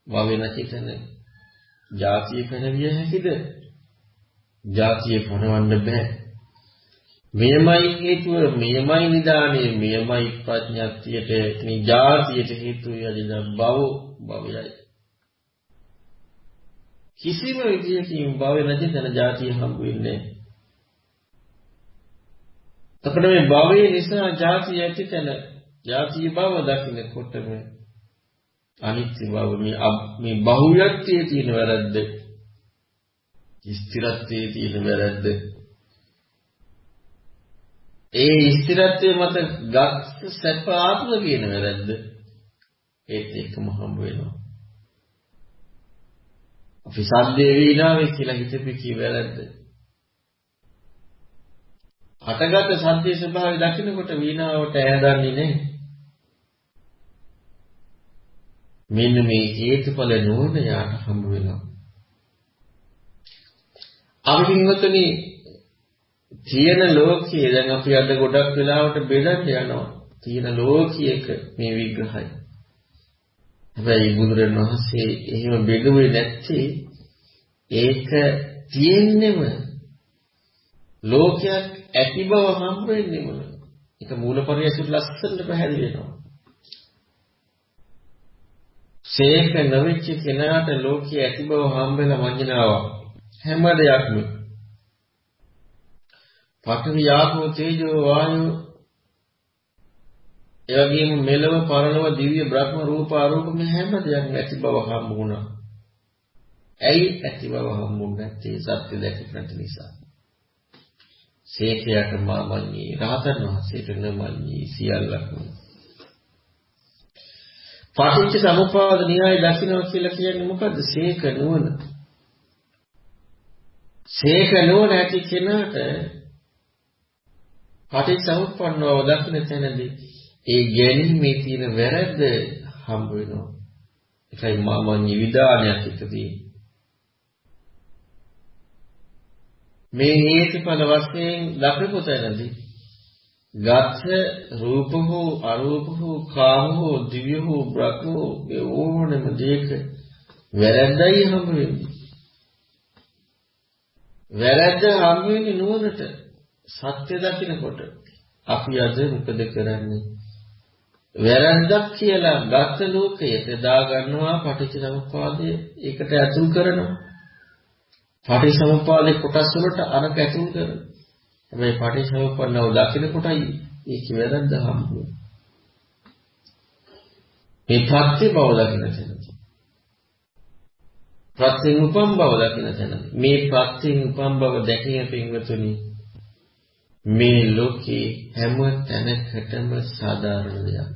භවේ නැති තැන ජාතිය පැනවිය හැකිද ජාතිය පණවන්න බෑ. මෙයමයි හේතුව මෙයමයි නිදානේ මෙයමයි ප්‍රඥාත්තියට මේ ජාතියට හේතු යදින බව භවයයි. කිසිම විදියකින් භවය නැති තැන ජාතිය හම්බ වෙන්නේ නැහැ. අපිට මේ භවයේ නිසා ජාතිය ඇති තැන ජාතිය භව දකින්නකොටම අනිත්‍ය බව මේ මේ බහුයත්වයේ තියෙන වැරද්ද ස්ථිරත්වයේ තියෙන වැරද්ද ඒ ස්ථිරත්වයේ මත ගත් සැප ආත්ම කියන වැරද්ද ඒත් එක්කම හම්බ වෙනවා. අපි සද්දේ වීණාවේ කියලා හිතපු කී වැරද්ද? හටගත් සද්දේ ස්වභාවය දකිනකොට වීණාවට ඈදන්නේ නැහැ. මෙන්න මේ හේතුඵල නෝන යාට හම්බ වෙනවා. අපි පින්වතුනි තියෙන ලෝකයේ දැන් අපි අද ගොඩක් වෙලාවට බෙදන්න යනවා. තියෙන ලෝකයක මේ විග්‍රහය. හැබැයි බුදුරණවහන්සේ එහෙම බෙදුවේ නැත්තේ ඒක තියෙන්නෙම ලෝකයක් ඇති බව හම්බ වෙන්නෙම. ඒක මූලපරියසුත් ලස්සනට පැහැදිලි වෙනවා. ශේක නොවිච්ච කෙනාට ලෝකයේ ඇති බව හම්බෙලා මඤ්ඤණාවක් හැම දෙයක්ම පඨවි ආපෝ තේජෝ වායෝ එවැගේම මෙලව පරලව දිව්‍ය බ්‍රහ්ම රූප අරූප මේ හැම දෙයක්ම ඇති බව හම්බ වුණා. ඇයි ඇති බව හම්බුනේ නැත්තේ සත්‍ය දැකපු නැති නිසා. සේකයට මාමඤ්ඤී රහතන් වහන්සේට නමඤ්ඤී සියල්ලක්ම පටිච්ච සමුප්පාද න්‍යාය දකින්නවා කියලා කියන්නේ මොකද්ද? සේක නුවණ. සේක නුවණ ඇති කෙනාට පටිච්ච සමුප්පන්නව දකින්න තැනදී ඒ ගැනීමේ තියෙන වැරද්ද හම්බ වෙනවා. ඒකයි මාමඤ්ඤ විදානයක් එකදී. මේ හේතුඵල වශයෙන් දක්වපු තැනදී ගත රූප හෝ අරූප හෝ කාම හෝ දිව්‍ය හෝ බ්‍රහ්ම හෝ මේ ඕනම දෙයක වැරද්දයි හම්බ වෙන්නේ. වැරද්ද හම්බ වෙන්නේ නුවණට සත්‍ය දකිනකොට. අපි අද මොකද කරන්නේ? වැරද්දක් කියලා ගත ලෝකයට දා ගන්නවා පටිච්චසමුප්පාදය ඒකට ඇතුල් කරනවා. පටිච්චසමුප්පාදේ කොටස් වලට අරක ඇතුල් කරනවා. හැබැයි පටිච්චසමුප්පන්නව දකින්න කොටයි ඒක වැරද්ද හම්බුනේ. මේ ප්‍රත්‍ය බව දකින්න තැනදී. ප්‍රත්‍යෙන් උපම් බව දකින්න තැනදී. මේ ප්‍රත්‍යෙන් උපම් බව දැකීම පින්වතුනි මේ ලෝකේ හැම තැනකටම සාධාරණ දෙයක්.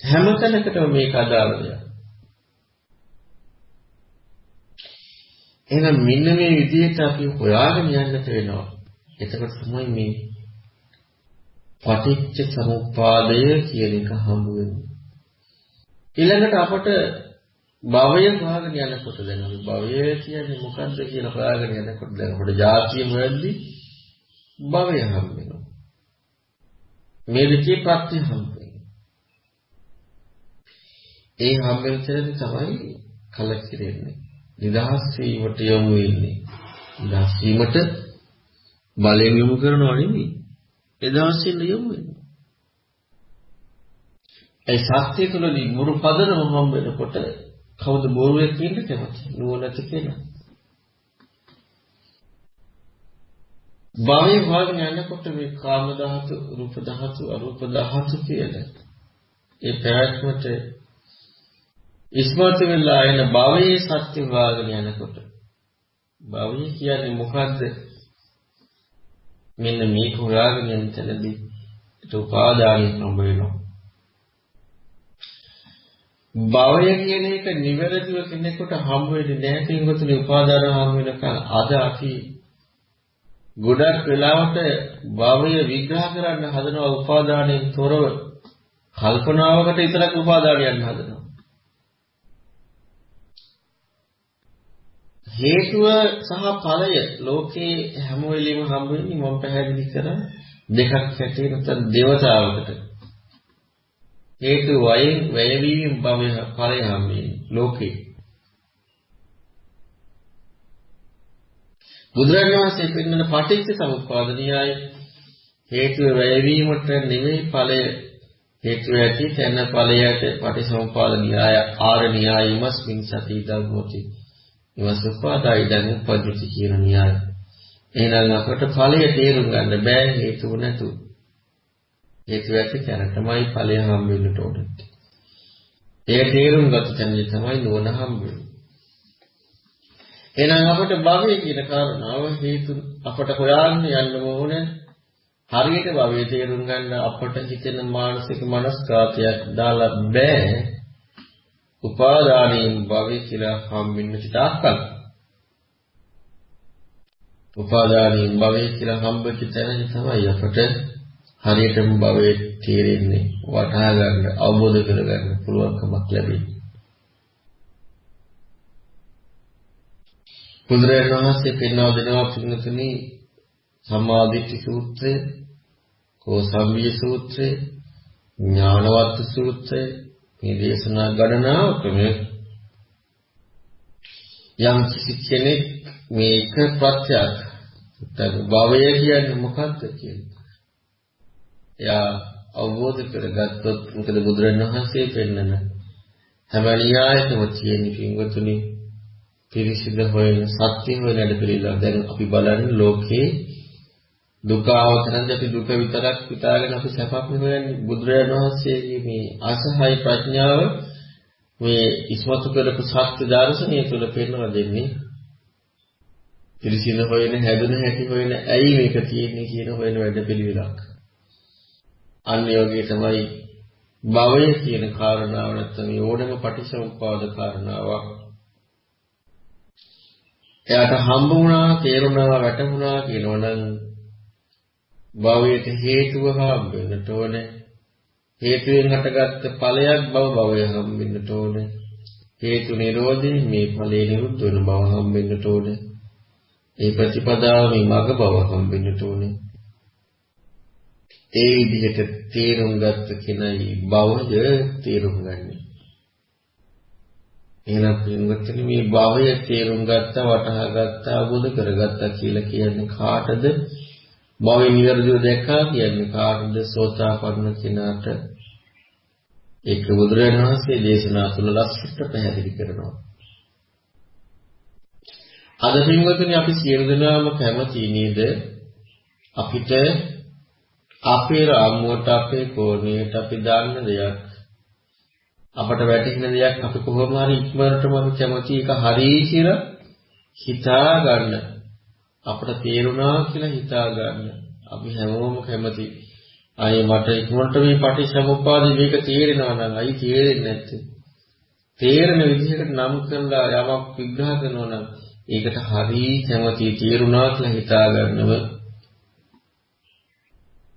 හැම තැනකටම මේක අදාළ දෙයක්. එහෙනම් මෙන්න මේ විදිහට අපි හොයාගෙන යන්නට වෙනවා. එතකොට තමයි මේ පටිච්ච සමුප්පාදය කියන එක හම්බ වෙන්නේ. ඊළඟට අපට භවය හොයාගෙන යනකොට දැන් අපි භවය කියන්නේ මොකද්ද කියලා හොයාගෙන යනකොට දැන් අපට ජාතිය හොයද්දි භවය හම්බ වෙනවා. මේ දෙකේ ප්‍රත්‍ය හම්බ වෙනවා. ඒ හම්බ වෙන තමයි කලකිරෙන්නේ. නිදහස් වීමට යොමු වෙන්නේ. නිදහස් වීමට බලයෙන් යොමු කරනවා නෙමෙයි. නිදහස් වෙන්න යොමු වෙනවා. ඒ සත්‍ය තුළදී මුරු පදනම හම් වෙනකොට කවුද බොරුවෙක් වෙන්න කැමති? නුවණැති කෙනා. භවයේ භාගන යනකොට මේ කාම ධාතු, රූප ධාතු, අරූප ධාතු කියන ඒ පැවැත්මට ඉස්මතු වෙලා එන භවයේ සත්‍ය හොයාගෙන යනකොට භවය කියන්නේ මොකද්ද? මෙන්න මේක හොයාගෙන යන තැනදී ඒක උපාදානිය හම්බ වෙනවා. භවය කියන එක නිවැරදිව කෙනෙකුට හම්බ වෙන්නේ නැහැ කින්ගොතුනි උපාදාන හම්බ වෙනකන් අද අපි ගොඩක් වෙලාවට භවය විග්‍රහ කරන්න හදනවා උපාදානයෙන් තොරව. කල්පනාවකට විතරක් උපාදානයන් හදනවා. හේතුව සහ ඵලය ලෝකේ හැම වෙලෙම හම්බ වෙන්නේ මම පැහැදිලි කරා දෙකක් හැටියට නැත්නම් දේවතාවකට. හේතු වයෙන් වැයවීම බව ඵලය හම්බෙන්නේ ලෝකේ බුදුරජාණන් වහන්සේ පෙන්වන පටිච්ච සමුප්පාද න්‍යාය හේතුව වැයවීමට නෙමෙයි ඵලය හේතුව ඇති තැන ඵලයට පටිච්චසමුප්පාද න්‍යාය ආර න්‍යායමස්මින් සති ධම්මෝති ඉවසුපාදායි දැන් උපදිත කියන න්‍යාය. එහෙනම් අපට ඵලය තේරුම් ගන්න බෑ හේතුව නැතු. හේතුව ඇති තැනටමයි ඵලය හම්බ වෙන්නට ඕනේ. ඒ තේරුම් ගත තැනදී තමයි නුවණ හම්බ වෙන්නේ. එහෙනම් අපට භවය කියන කාරණාව හේතු අපට හොයාගෙන යන්න ඕනේ. හරියට භවය තේරුම් ගන්න අපට හිතෙන මානසික මනස්කාතයක් දාලා බෑ. උපාදානයෙන් භවය කියලා හම්බෙන්න සිතාක්කල්. උපාදානයෙන් භවය කියලා හම්බෙච්ච තැනදි තමයි අපට හරියටම භවයේ තේරෙන්නේ වටහා ගන්න අවබෝධ කරගන්න පුළුවන්කමක් ලැබෙන්නේ. බුදුරජාණන් වහන්සේ පෙන්වා දෙනවා පින්නතුනි සම්මාදිට්ඨි සූත්‍රය, කෝසම්බිය සූත්‍රය, ඥානවත් සූත්‍රය මේ දේශනා ගණනාව ක්‍රමය යම් කෙනෙක් මේක ප්‍රත්‍යක් දැන් භවය කියන්නේ මොකක්ද කියන්නේ. එයා අවබෝධ කරගත්තොත් මොකද බුදුරණවහන්සේ පෙන්නන හැම න්‍යායකම තියෙන පින්වතුනි පිරිසිදු හොයන සත්‍ය හොයන වැඩ පිළිලා දැන් අපි බලන්නේ ලෝකේ දුක අවතරන්ද අපි දුක විතරක් හිතාගෙන අපි සැපක් නෙවෙන්නේ බුදුරජාණන් වහන්සේගේ මේ අසහාය ප්‍රඥාව මේ ඉස්මතු කරපු සත්‍ය දර්ශනය තුළ පෙන්වලා දෙන්නේ පිළිසින හොයන හැදුන හැටි හොයන ඇයි මේක තියෙන්නේ කියන හොයන වැඩපිළිවෙලක්. අන්න යෝගී තමයි භවය කියන කාරණාව නැත්නම් ඕනම පටිච්චසමුප්පාද කාරණාවක්. එයාට හම්බ වුණා, තේරුණා, වැටහුණා කියනවනම් භවයට හේතුව හම්බ වෙන්නට ඕනේ. හේතුවෙන් හටගත්ත ඵලයක් බව භවය හම්බ වෙන්නට ඕනේ. හේතු නිරෝධයෙන් මේ ඵලය නිරුද්ධ වෙන බව හම්බ වෙන්නට ඕනේ. ඒ ප්‍රතිපදාව මේ මඟ බව හම්බෙන්නට ඕනේ. ඒ විදිහට තේරුම් ගත්ත කෙනයි භවය තේරුම් ගන්නේ. එහෙනම් පින්වත්නි මේ භවය තේරුම් ගත්තා වටහා ගත්තා අවබෝධ කරගත්තා කියලා කියන්නේ කාටද? භවය නිවැරදිව දැක්කා කියන්නේ කාටද? සෝතාපන්න කෙනාට. ඒක බුදුරජාණන් වහන්සේ දේශනා තුළ ලස්සට පැහැදිලි කරනවා. අද පින්වතුනි අපි සියලු දෙනාම කැමති නේද අපිට අපේ රාමුවට අපේ කෝණයට අපි දාන්න දෙයක්. අපට වැටෙන දෙයක් අපි කොහොම හරි ඉක්මනටම අපි කැමති එක හරි කියලා හිතා ගන්න අපට තේරුණා කියලා හිතා ගන්න අපි හැමෝම කැමති. අය මට ඉක්මනට මේ පටිච්චසමුප්පාදේ මේක තේරෙනවා නම් අයි තේරෙන්නේ නැත්තේ. තේරෙන විදිහකට නම් කරලා යමක් විග්‍රහ කරනවා නම් ඒකට හරි කැමති තේරුණා කියලා හිතා ගන්නව.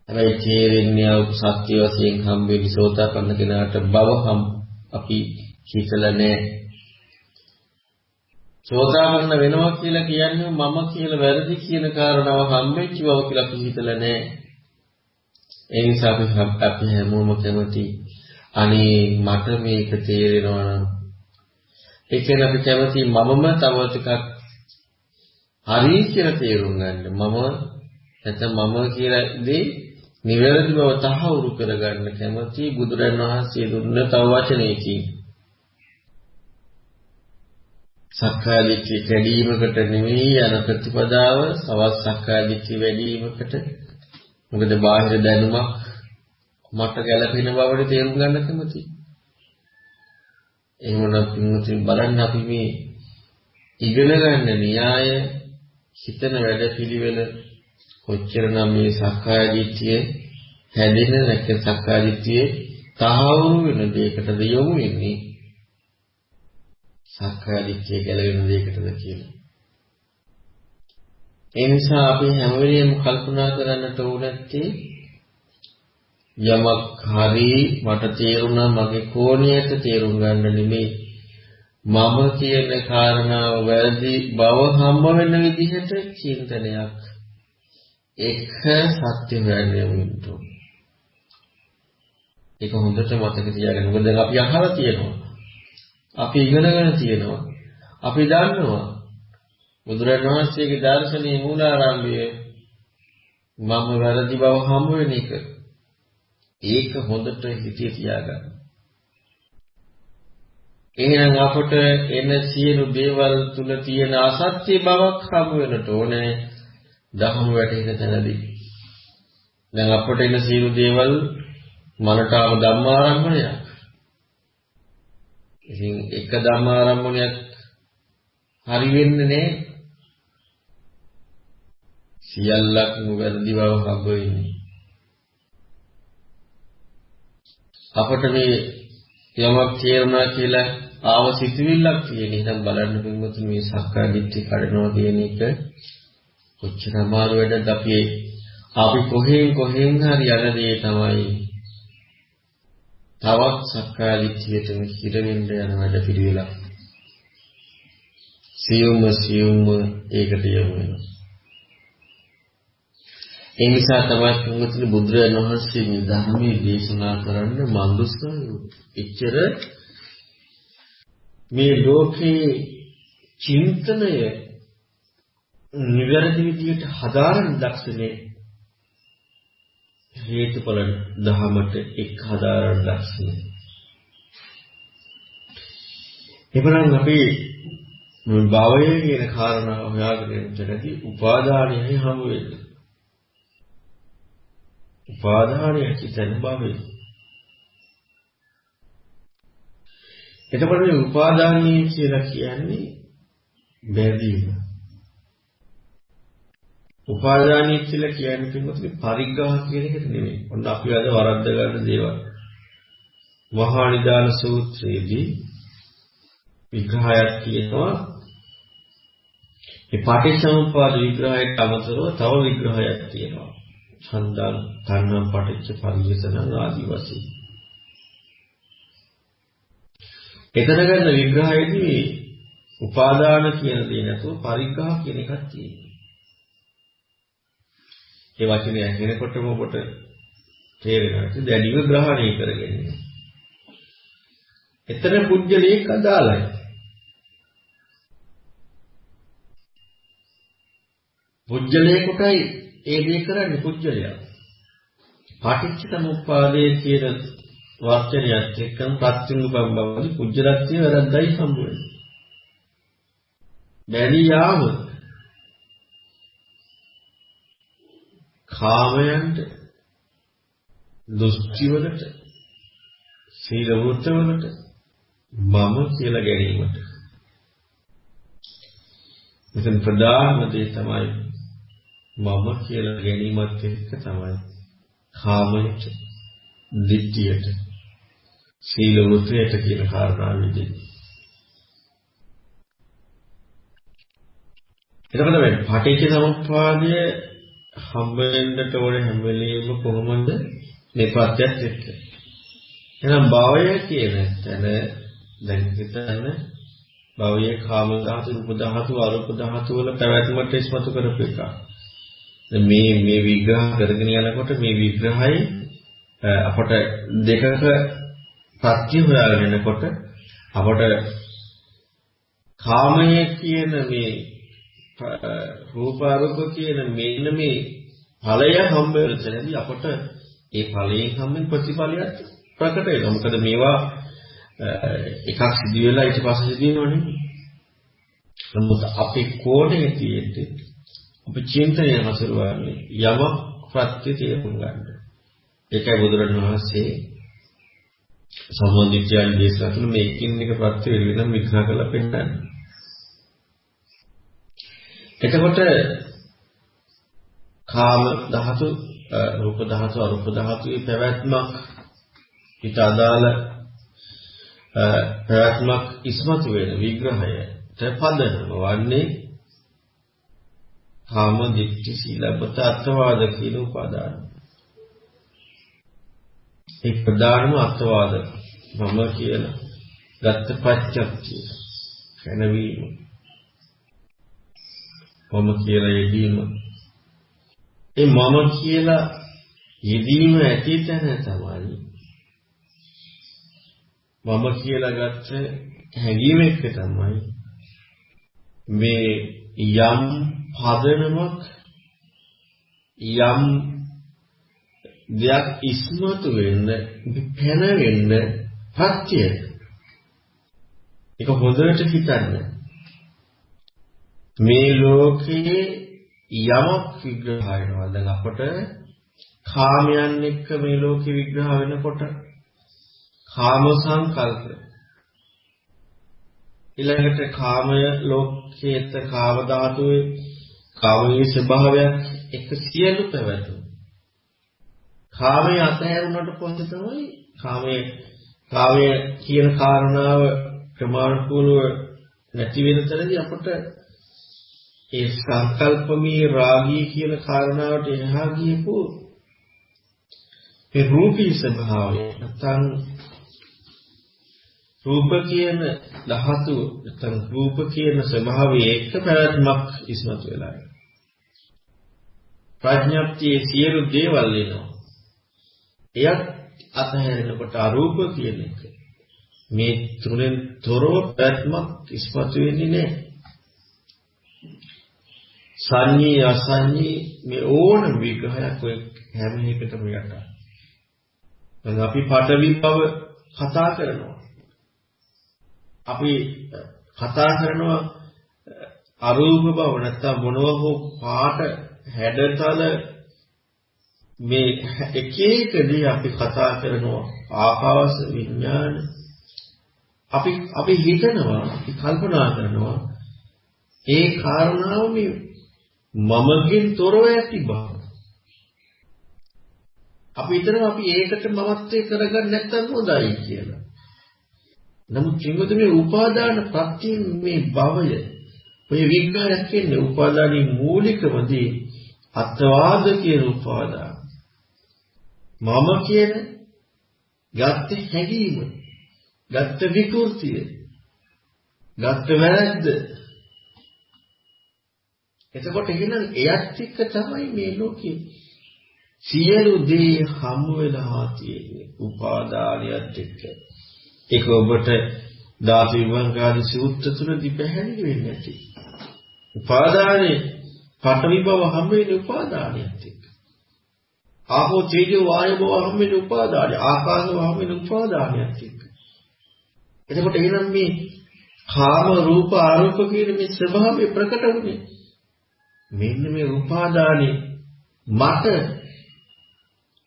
හැබැයි තේරෙන්නේ ආ සත්‍ය වශයෙන් හම්බෙන්නේ සෝතාපන්න කෙනාට බවහම් අපි හිතලා නැහැ. සෝතාපන්න වෙනවා කියලා කියන්නේ මම කියලා වැරදි කියන කාරණාව හම්බෙච්ච බව කියලා අපි හිතලා නැහැ. ඒ නිසා අපි අපි හැමෝම කැමති අනේ මට මේක තේරෙනවා නම් ඒ කියන්නේ අපි කැමති මමම තව ටිකක් හරි කියලා තේරුම් ගන්න. මම නැත්නම් මම කියලා දේ නිවැරදි බව තහවුරු කරගන්න කැමති බුදුරන් වහන්සේ දුන්න තව වචනයකින්. සක්කාය දිට්ඨිය කැඩීමකට නෙවෙයි යන ප්‍රතිපදාව සවස් සක්කාය දිට්ඨිය වැඩිවීමකට මොකද බාහිර දැනුමක් මට ගැළපෙන බවට තේරුම් ගන්න කැමතියි. එහෙමනම් බලන්න අපි මේ ඉගෙන ගන්න න්‍යාය හිතන වැඩපිළිවෙල කොච්චරනම් මේ සක්කාය දිට්ඨිය හැදෙන නැක සක්කාය දිට්ඨියේ තහවුරු වෙන දෙයකටද යොමු වෙන්නේ සක්කාය දිට්ඨිය ගැලවෙන දෙයකටද කියලා. ඒ නිසා අපි හැම වෙලෙම කල්පනා කරන්නට ඕනත්තේ යමක් හරි මට තේරුණා මගේ කෝණයට තේරුම් ගන්න නෙමෙයි මම කියන කාරණාව වැරදි බව හම්බ වෙන විදිහට චින්තනයක් එක සත්‍ය හොයන්නේ වුණු. ඒක හොඳට මතක තියාගන්න. මොකද දැන් අපි අහලා තියෙනවා. අපි ඉගෙනගෙන තියෙනවා. අපි දන්නවා. බුදුරජාණන් වහන්සේගේ දර්ශනීය මූලාරම්භයේ මම වැරදි බව හම්බ වෙන එක. ඒක හොඳට හිතේ තියාගන්න. එහෙනම් අපට එන සියලු දේවල් තුල තියෙන අසත්‍ය බවක් හමු වෙනට ඕනේ දහම වැටෙන තැනදී. දැන් අපට එන සියලු දේවල් මනටාම ධම්මාරම්භණයක්. ඉතින් එක ධම්මාරම්භණයක් හරි වෙන්නේ නැහැ. සියල්ලක්ම වැරදි බව හම්බ වෙන්නේ. අපට මේ යමක් තේරුණා කියලා ආව සිතුවිල්ලක් තියෙන ඉතින් බලන්න පින්වතුනි මේ සක්කාය දිට්ඨිය කඩනවා කියන එක කොච්චර අමාරු වැඩද අපි අපි කොහෙන් කොහෙන් හරි යන දේ තමයි තවත් සක්කාය දිට්ඨියටම හිර වෙන්න යන වැඩ පිළිවෙලක් සියුම්ම සියුම්ම ඒකට යොමු වෙනවා. ඒ නිසා තමයි තුන්වතුනි බුදුරජාණන් වහන්සේ මේ ධර්මයේ දේශනා කරන්න මන්දුස්සන් එච්චර මේ ලෝකේ චින්තනය නිවැරදි විදිහට හදාරන දක්ෂනේ හේතුඵල දහමට එක් හදාරන දක්ෂනේ එබනම් අපි මේ භවය කියන කාරණාව හොයාගෙන යනකොටදී උපාදානයයි හමු වෙන්නේ. උපාදානය කියන භවය. එතකොට මේ උපාදානය කියලා කියන්නේ බැඳීම. උපාදානය කියලා කියන්නේ පිටුපිට පරිග්‍රහ කියන එකට නෙමෙයි. ඔන්න අපි අද වරද්ද ගන්න දේවල්. මහා නිදාන සූත්‍රයේදී විග්‍රහයක් තියෙනවා. මේ පටිච්චසමුප්පාද විග්‍රහයට අමතරව තව විග්‍රහයක් තියෙනවා. ඡන්දං තණ්හං පටිච්ච පරිවේසනං ආදි වශයෙන්. එතන ගන්න විග්‍රහයේදී උපාදාන කියන දේ නැතුව පරිග්‍රහ කියන එකක් තියෙනවා. ඒ වචනේ ඇහෙනකොටම ඔබට තේරෙනවා. දැඩිව ග්‍රහණය කරගන්නේ. එතන පුජ්‍යලේක අදාළයි. පුජ්‍යලේ කොටයි ඒ දේ කරන්නේ පුජ්‍යලයා. පාටිච්ච සමුප්පාදයේ කියන වචනයත් එක්කම ප්‍රත්‍යනුපම් බවදී පුජ්‍යලත්‍ය වැරද්දයි සම්බුනේ. බැලියාම කාමයන්ට දෘෂ්ටිවලට සීල වෘත්තවලට මම කියලා ගැනීමට මෙතන ප්‍රධානම දේ තමයි මම කියලා ගැනීමත් එක්ක තමයි කාමයට, ditthියට, සීල වෘතයට කියන කාරණාවෙදී. එතකොට මේ පටිච්ච සමුප්පාදය හම්බෙන්නට ඕනේ හැම වෙලෙම කොහොමද මේපත්‍යත් එක්ක. එහෙනම් භවය කියන තැන දැන් හිතන්න භවයේ කාම ධාතු, රූප ධාතු, අරූප ධාතු වල පැවැත්මට ඉස්මතු කරපු එක. මේ මේ විග්‍රහ කරගෙන යනකොට මේ විග්‍රහය අපට දෙකක ප්‍රත්‍ය හොයාගෙන යනකොට අපට කාමය කියන මේ රූපාරූප කියන මෙන්න මේ ඵලය හම්බ වෙනදී අපට ඒ ඵලයෙන් හම්බෙන ප්‍රතිඵලයක් ප්‍රකට වෙනවා. මොකද මේවා එකක් සිදු වෙලා ඊට පස්සේ සිදු වෙනව නෙමෙයි. නමුත් අපේ කෝණේ තියෙද්දි අපි චින්තනය හසුරුවන්නේ යමක් ප්‍රත්‍ය තේරුම් ගන්න. ඒකයි බුදුරණවහන්සේ සම්බන්ධිතයන් දේශනා කළ මේකින් එක ප්‍රත්‍ය වෙනම විග්‍රහ කරලා පෙන්නන්නේ. එතකොට කාම ධාතු, රූප ධාතු, අරූප ධාතුවේ පැවැත්මක් ඊට අදාළ පැවැත්මක් ඉස්මතු වෙන විග්‍රහයට පදනම වන්නේ කාම දිට්ඨි සීලබ්බත අත්වාද කියන උපාදාන. ඒ ප්‍රධානම අත්වාද මම කියලා ගත්ත පච්චක්තිය. කනවීම. මම කියලා යෙදීම. ඒ මම කියලා යෙදීම ඇති තැන තමයි මම කියලා ගත්ත හැඟීම එක්ක තමයි මේ යම් පදනමක් යම් දෙයක් ඉස්මතු වෙන්න පැන වෙන්න ප්‍රත්‍ය ඒක හොඳට හිතන්න. මේ ලෝකයේ යමක් විග්‍රහ වෙනවා දැන් අපට කාමයන් එක්ක මේ ලෝකෙ විග්‍රහ වෙනකොට කාම සංකල්ප ඊළඟට කාමය ලෝකයේත කාම ධාතුවේ කාමයේ ස්වභාවයක් එක සියලු පැවැතුම්. කාමයේ අතහැරුණට පස්සේ තමයි කාමයේ කාමයේ කියන කාරණාව ප්‍රමාණිකූලව නැති වෙන තැනදී අපට ඒ සංකල්පමී රාගී කියන කාරණාවට එහා ගියපු ඒ රූපී ස්වභාවය නැත්නම් රූප කියන ධාතු නැත්නම් රූප කියන ස්වභාවයේ එක පැවැත්මක් ඉස්මතු වෙලා යනවා. ප්‍රඥප්තියේ සියලු දේවල් එනවා. එයත් අතහැරෙනකොට අරූප කියන එක. මේ තුනෙන් තොරව පැවැත්මක් ඉස්මතු වෙන්නේ නැහැ. සංඤී අසංඤී මේ ඕන විග්‍රහයක් ඔය හැම එකටම යටයි. දැන් අපි පටවි බව කතා කරනවා. අපි කතා කරනවා අරූප බව නැත්තම් මොනව හෝ පාට හැඩතල මේ එක එකදී අපි කතා කරනවා ආකාශ විඥාන අපි අපි හිතනවා අපි කල්පනා කරනවා ඒ කාරණාව මේ මමකින් තොරව ඇති බව. අපි හිතනවා අපි ඒකට මමත්වයේ කරගන්න නැත්තම් හොඳයි කියලා. නමුත් කිව්වද මේ උපාදාන ප්‍රත්‍යයෙන් මේ භවය ඔය විග්‍රහයක් කියන්නේ උපාදානයේ මූලිකමදී අත්වාද කියන උපාදාන. මම කියන ගත්ත හැඟීම ගත්ත විකෘතිය ගත්ත වැරද්ද එතකොට එහෙනම් එයත් එක්ක තමයි මේ ලෝකේ සියලු දේ හමු වෙලා තියෙන්නේ උපාදානියත් එක්ක ඒක ඔබට ධාතු විභංගාදී සූත්‍ර තුනදී පැහැදිලි වෙන්නේ නැති. උපාදානේ පඨවි බව හැම වෙලේ උපාදානියත් එක්ක. ආපෝ තේජෝ වායෝ බව හැම වෙලේ උපාදානය. ආකාශ බව හැම වෙලේ උපාදානියත් එක්ක. එතකොට එහෙනම් මේ කාම රූප ආරූප කියන මේ ස්වභාවය ප්‍රකට වුණේ මෙන්න මේ උපාදානේ මට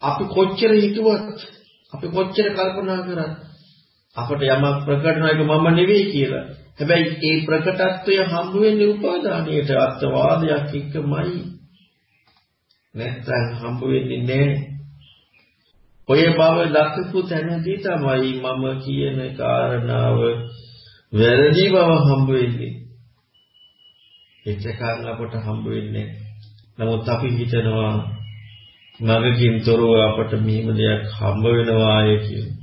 අපි කොච්චර හිතුවත් අපි කොච්චර කල්පනා කරත් අපට යමක් ප්‍රකට නොයක මම නෙවෙයි කියලා. හැබැයි ඒ ප්‍රකටත්වය හම්බ වෙන්නේ උපාදානයට අත්වාදයක් එක්කමයි. නැත්තම් හම්බ වෙන්නේ නැහැ. ඔය බව දක්වපු තැනදී තමයි මම කියන කාරණාව වැරදි බව හම්බ වෙන්නේ. එච්චකන් අපට හම්බ වෙන්නේ. නමුත් අපි හිතනවා මගකින් තොරව අපට මෙහෙම දෙයක් හම්බ වෙනවාය කියලා.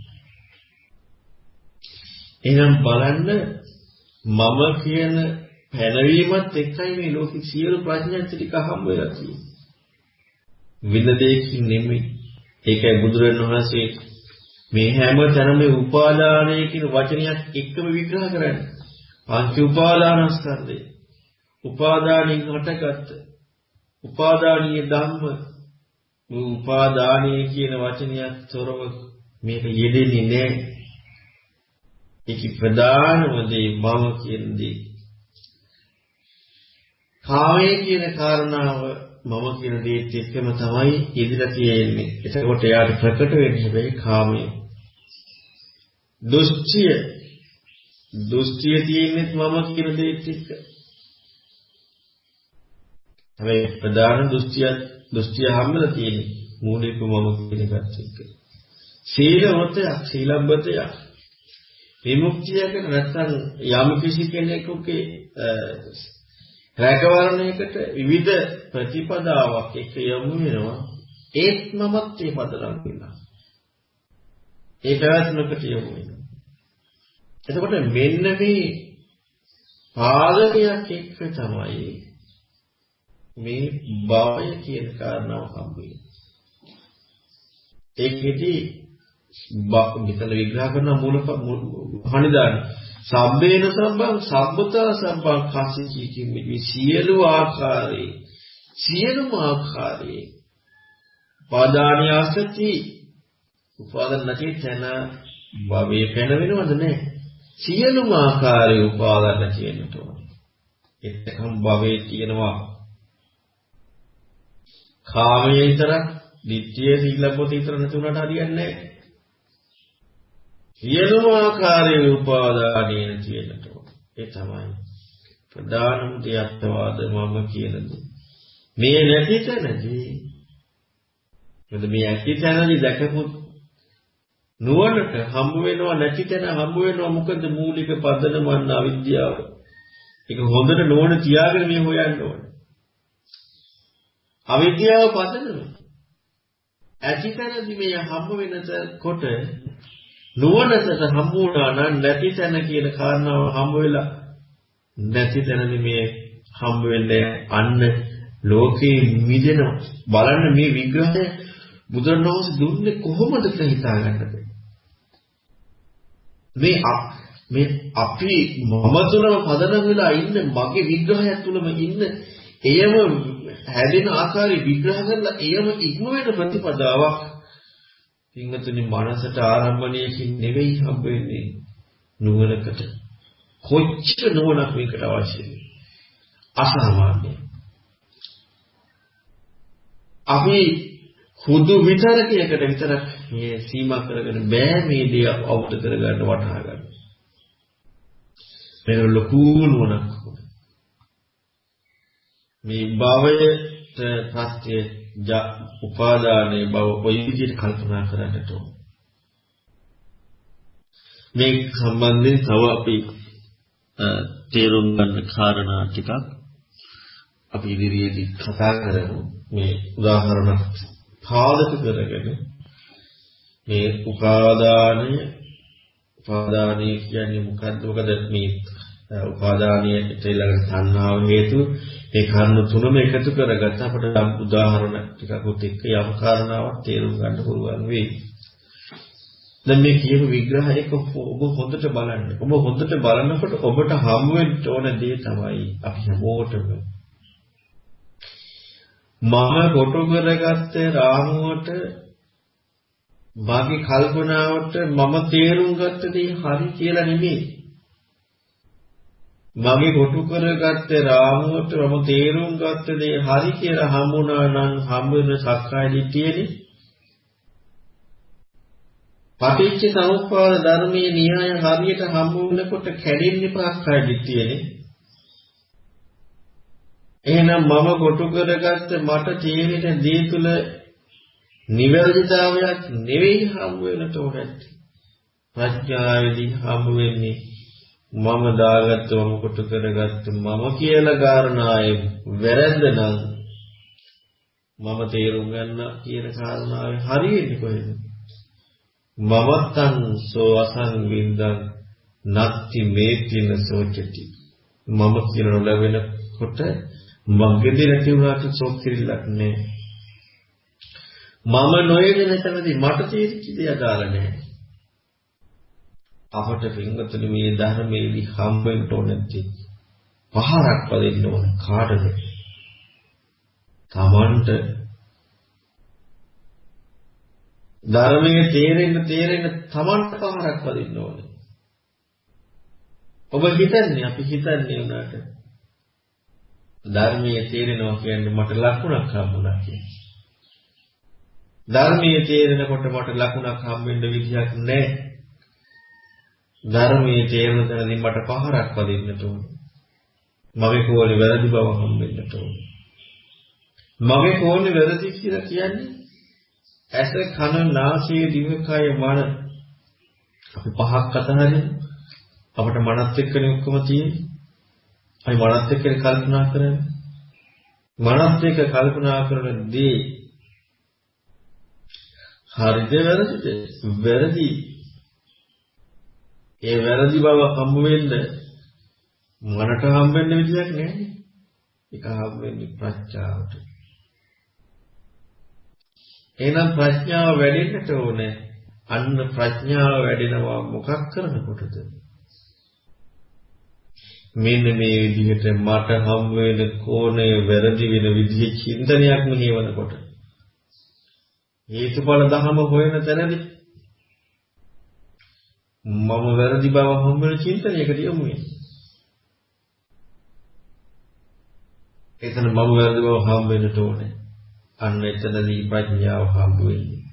එහෙනම් බලන්න මම කියන පැනවීමත් එක්කයි මේ ලෝකේ සියලු ප්‍රඥාත් ටික හම්බ වෙලා තියෙන්නේ. විඳ දෙයකින් නෙමෙයි. ඒකයි බුදුරණවහන්සේ මේ හැම තැනම උපාදානය කියන වචනයක් එක්කම විග්‍රහ කරන්නේ. පංච උපාදානස්කන්ධය. උපාදානින් හටගත්ත. උපාදානීය ධම්ම. මේ උපාදානීය කියන වචනයක් තොරව මේක යෙදෙන්නේ නැහැ. ඒක ප්‍රධානම දේ මම කියන දේ. කාමයේ කියන කාරණාව මම කියන දේත් එක්කම තමයි ඉදිරියට තියෙන්නේ. එතකොට එයාට ප්‍රකට වෙන්නේ හැබැයි කාමය. දුස්තිය දුස්තිය තියෙන්නේ මම කියන දේත් එක්ක. හැබැයි ප්‍රධාන දුස්තිය දුස්තිය හැමල තියෙන්නේ මූලික මම කියන එකත් එක්ක. සීලවතයක් සීලබ්බතයක් විමුක්තියකට නැත්නම් යම් කිසි කෙනෙකුගේ රැකවරණයකට විවිධ ප්‍රතිපදාවක් එක්ක යමු වෙනවා. ඒත් මමත් ඒ පදනම් වෙනවා. ඒ පැවැත්මකට යමු වෙනවා. එතකොට මෙන්න මේ පාදකයක් එක්ක තමයි මේ භවය කියන කාරණාව හම්බෙන්නේ ඒකෙදී මෙතන විග්‍රහ කරන මූල හනිදාන සබ්බේන සම්බං සබ්බතා සම්බං කසිචී කිම්මි සියලු ආකාරයේ සියලුම ආකාරයේ පාදානිය අසති උපාදන් නැති තැන භවයේ පැනවෙනවද නැහැ. සියලුම ආකාරයේ උපාදන් නැති වෙනට එතකම් භවයේ තියෙනවා කාමයේ විතරක් ditthිය සීලබ්බත විතර නැතුණට හරියන්නේ නැහැ සියලුම ආකාරයේ උපාදානීය කියනට ඒ තමයි ප්‍රධානම දෙයක්වාද මම කියන දේ. මේ නැති තැනදී මොකද මේ ඇති තැනදී දැකපු නුවණට හම්බ වෙනවා නැති තැන හම්බ වෙනවා මොකද මූලික පදනම වන්න අවිද්‍යාව. ඒක හොඳට නුවණ තියාගෙන මේ හොයන්න ඕනේ. අවිද්‍යාව පදනම. ඇති තැනදී මේ හම්බ වෙනකොට නුවණට හම්බ වුණා නම් නැති තැන කියන කාරණාව හම්බ වෙලා නැති තැනදී මේ හම්බ වෙන්නේ අන්න ලෝකේ මිදෙන බලන්න මේ විග්‍රහය බුදුරණවහන්සේ දුන්නේ කොහොමද කියලා හිතා ගන්නද මේ මේ අපි මම තුලම පදනම් වෙලා ඉන්න මගේ විග්‍රහය තුලම ඉන්න එයම හැදෙන ආකාරي විග්‍රහ කරලා එයම ඉක්ම වෙන ප්‍රතිපදාවක් පින්වතුනි මනසට ආරම්භණයකින් නෙවෙයි හම්බ වෙන්නේ නුවණකට කොච්චර නුවණක් මේකට අවශ්‍යද අසාමාන්‍යයි අපි හුදු විතරකයකට විතරක් මේ සීමා කරගෙන බෑ මේ දේ අවබෝධ කරගන්න වටහා ගන්න. මේක ලොකු නුවණක්. මේ භවයට පස්සේ උපාදානයේ බව ඔය විදිහට කල්පනා කරන්නට ඕන. මේ සම්බන්ධයෙන් තව අපි තේරුම් ගන්න කාරණා ටිකක් අපි ඉදිරියේදී කතා කරමු. මේ උදාහරණ පාදක කරගෙන මේ උපාදානය උපාදානය කියන්නේ මොකද්ද? මොකද මේ උපාදානයට ඊළඟ තණ්හාව හේතු මේ කර්ම තුනම එකතු කරගත්ත අපිට උදාහරණ ටිකකුත් එක්ක යම් කාරණාවක් තේරුම් ගන්න පුළුවන් වෙයි. දැන් මේ කියපු විග්‍රහයක ඔබ හොඳට බලන්න. ඔබ හොඳට බලනකොට ඔබට හමු වෙන්න ඕන දේ තමයි අපි හැමෝටම මම කොටු කරගත්තේ රාමුවට මාගේ කල්පනාවට මම තේරුම් ගත්ත දේ හරි කියලා නෙමෙයි. මගේ කොටු කරගත්තේ රාමුවට මම තේරුම් ගත්ත දේ හරි කියලා හම්බුණා නම් හම්බ වෙන සක්කාය දිට්ඨියනේ. පටිච්ච සමුප්පාද ධර්මයේ න්‍යාය හරියට හම්බ වෙනකොට කැඩෙන්නේ සක්කාය දිට්ඨියනේ. එහෙනම් මම කොටු කරගත්ත මට තේරෙන දේ තුල නිවැරදිතාවයක් නෙවෙයි හම්බ වෙනට ඕනත් ප්‍රඥාවේදී හම්බ වෙන්නේ මම දාගත්ත මම කොටු කරගත්ත මම කියලා කාරණාවේ වැරද්ද නම් මම තේරුම් ගන්න කියන කාරණාවේ හරියන්නේ කොහෙද මමත්තං සෝ අසංවින්දං නත්ති මේතින සෝචති මම කියන ලැබෙනකොට මග්ගදී නැති වුණාට ෂොක් කිරිල්ලක් නෑ. මම නොයෙදෙන තැනදී මට තේරිච්ච දේ අදාළ නෑ. අපට පින්වතුනි මේ ධර්මයේදී හම්බෙන්න ඕනෙtti පහරක් වදින්න ඕන කාටද? Tamanට ධර්මයේ තේරෙන්න තේරෙන්න Tamanට පහරක් වදින්න ඕනේ. ඔබ හිතන්නේ අපි හිතන්නේ උනාට ධර්මයේ තේරෙනවා කියන්නේ මට ලකුණක් හම්බුණා කියන්නේ. ධර්මයේ තේරෙනකොට මට ලකුණක් හම්බෙන්න විදියක් නැහැ. ධර්මයේ තේරෙන තැනදී මට පහරක් වදින්නට ඕන. මගේ කෝලේ වැරදි බව හම්බෙන්නට ඕන. මගේ කෝලේ වැරදි කියලා කියන්නේ ඇස කන නාසය දිවකය මන අපි පහක් කතා හරිනේ අපිට මනත් එක්කනේ ඔක්කොම තියෙන්නේ අපි මනත් එක්ක කල්පනා කරන්නේ. මනත් එක්ක කල්පනා කරන දේ හරිද වැරදිද? වැරදි. ඒ වැරදි බව හම්බ වෙන්න මනට හම්බ වෙන්න විදියක් නැහැ. ඒක හම්බ වෙන්නේ ප්‍රඥාවට. එහෙනම් ප්‍රඥාව වැඩෙන්නට ඕනේ. අන්න ප්‍රඥාව වැඩෙනවා මොකක් කරනකොටද? මෙන්න මේ විදිහට මට හම් වෙන කෝණය වැරදි වෙන විදිහේ චින්තනයක් මෙහෙවනකොට හේතුඵල ධහම හොයන තැනදී මම වැරදි බව හම් වෙන චින්තනයකට යමු වෙන්නේ. එතන මම වැරදි බව හම් වෙන්නට ඕනේ. අන්න එතනදී ප්‍රඥාව හම් වෙන්නේ.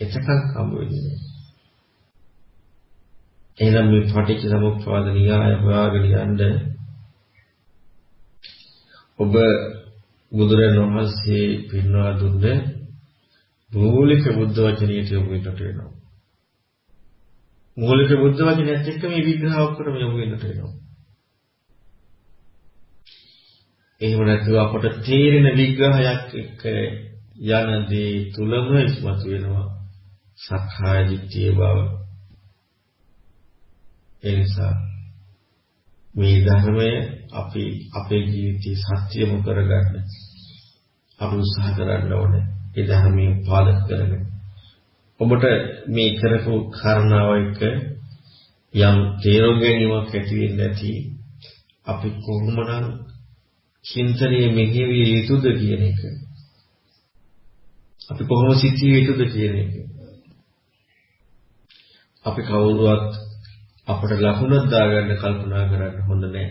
එතකන් හම් වෙන්නේ. එහෙනම් මේ පටිච්ච සමුප්පාද න්‍යාය හොයාගෙන යන්න ඔබ බුදුරජාණන් වහන්සේ පින්වා දුන්න මූලික බුද්ධ වචනයට යොමු වෙන්නට වෙනවා. මූලික බුද්ධ වචනයත් එක්ක මේ විග්‍රහ ඔක්කොම යොමු වෙන්නට වෙනවා. එහෙම නැත්නම් අපට තේරෙන විග්‍රහයක් එක්ක යන දේ තුලම ඉස්මතු වෙනවා. සක්කාය දිට්ඨිය බව එනිසා මේ ධර්මය අපි අපේ ජීවිතයේ සත්‍යම කරගන්න අපි උත්සාහ කරන්න ඕනේ ඒ ධර්මයෙන් පාදක කරගෙන ඔබට මේ කරපු කාරණාව එක්ක යම් තේරුම් ගැනීමක් ඇති වෙන්නේ නැති අපි කොහොමනම් චින්තනයේ මෙහෙවිය යුතුද කියන එක අපි කොහොම සිටිය යුතුද කියන එක අපි කවුරුවත් අපට ලකුණක් දාගන්න කල්පනා කරන්න හොඳ නැහැ.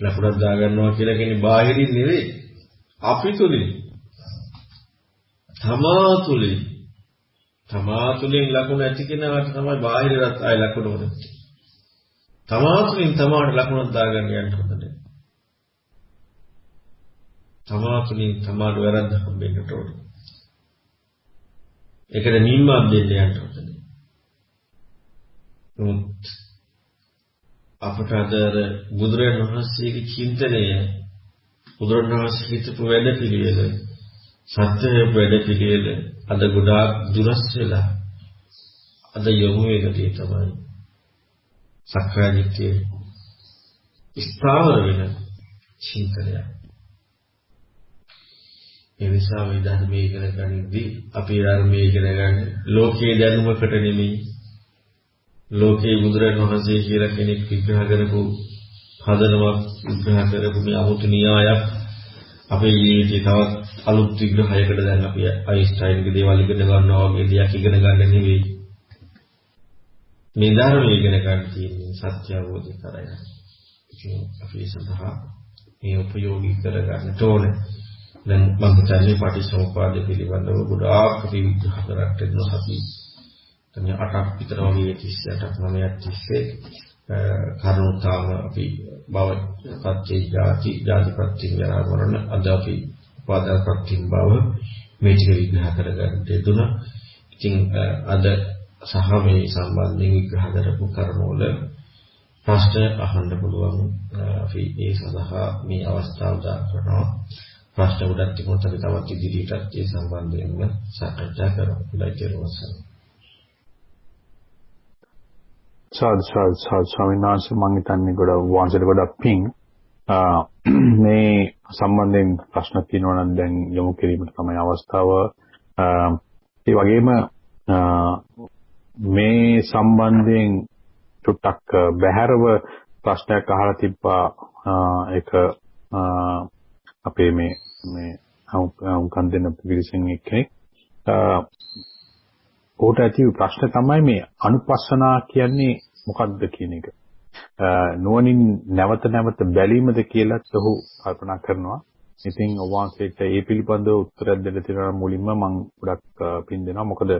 ලකුණක් දාගන්නවා කියලා කියන්නේ බාහිරින් නෙවෙයි. අපි තුලින්. තමා තුලින්. තමා තුලින් ලකුණ ඇති කෙනාට තමයි බාහිරවත් ආය ලකුණ වුනේ. තමා තුලින් තමාට ලකුණක් දාගන්න යන්න හොඳ නැහැ. තමා තුලින් තමාට වැරද්ද හම්බෙන්නට ඕනේ. ඒකට නිම්මක් දෙන්න යන්න ඕනේ. නමුත් අපට අද අර බුදුරජාණන් වහන්සේගේ චින්තනය බුදුරජාණන් වහන්සේ හිතපු වැඩ පිළිවෙල සත්‍යයේ වැඩ පිළිවෙල අද ගොඩාක් දුරස් වෙලා අද යොමු වෙන දේ තමයි සක්කාය දිට්ඨිය ස්ථාවර වෙන චින්තනය. ඒ නිසා මේ ධර්මයේ ඉගෙන ගනිද්දී අපි ධර්මයේ ඉගෙන ගන්න ලෝකයේ දැනුමකට නෙමෙයි ලෝකේ බුදුරජාණන් වහන්සේ කියලා කෙනෙක් විග්‍රහ කරපු හදනවක් විග්‍රහ කරපු මේ 아무තු න්‍යායක් අපේ ජීවිතේ තවත් අලුත් විග්‍රහයකට දැන් අපි අයින්ස්ටයින්ගේ දේවල් ඉගෙන ගන්නවා වගේ දෙයක් ඉගෙන ගන්න නෙවෙයි. මේ ධර්මය ඉගෙන ගන්න තියෙන්නේ සත්‍ය අවබෝධ කරගන්න. ඉතින් අපි සඳහා මේ උපයෝගී කරගන්න ඕනේ. දැන් මම හිතන්නේ පටිච්චසමුප්පාද පිළිබඳව ගොඩාක් අපි විග්‍රහ කරලා ඉන්නවා අපි තමයි 8ක් විතර වගේ 38ක් 9ක් තිස්සේ කරුණු තාම අපි බව පත්‍ය ಜಾති ಜಾති පත්‍ය ජරා මරණ අද අපි උපාදාන පත්‍ය බව මේ ටික විග්‍රහ කරගන්න දෙදුනා. ඉතින් අද සහ මේ සම්බන්ධයෙන් විග්‍රහ කරපු කරුණු වල ප්‍රශ්න අහන්න පුළුවන් අපි ඒ සඳහා මේ අවස්ථාව දානවා. ප්‍රශ්න උඩට තිබුණත් අපි තවත් ඉදිරියටත් ඒ සම්බන්ධයෙන්ම සාකච්ඡා කරමු. ලයිටර් සාදු සාදු සාදු ස්වාමීන් වහන්සේ මම හිතන්නේ ගොඩක් වහන්සේට ගොඩක් පිං මේ සම්බන්ධයෙන් ප්‍රශ්න තියෙනවා නම් දැන් යොමු කිරීමට තමයි අවස්ථාව. ඒ වගේම මේ සම්බන්ධයෙන් චුට්ටක් බහැරව ප්‍රශ්නයක් අහලා තිබ්බා. ඒක අපේ මේ මේ උන්කන් දෙන පිරිසෙන් එක්කෙනෙක්. ඔහුට ඇති ප්‍රශ්න තමයි මේ අනුපස්සනා කියන්නේ මොකක්ද කියන එක. නුවණින් නැවත නැවත බැලීමද කියලාත් ඔහු කල්පනා කරනවා. ඉතින් ඔබ වහන්සේට ඒ පිළිබඳව උත්තරයක් දෙන්න තියෙනවා මුලින්ම මම ගොඩක් පින් දෙනවා. මොකද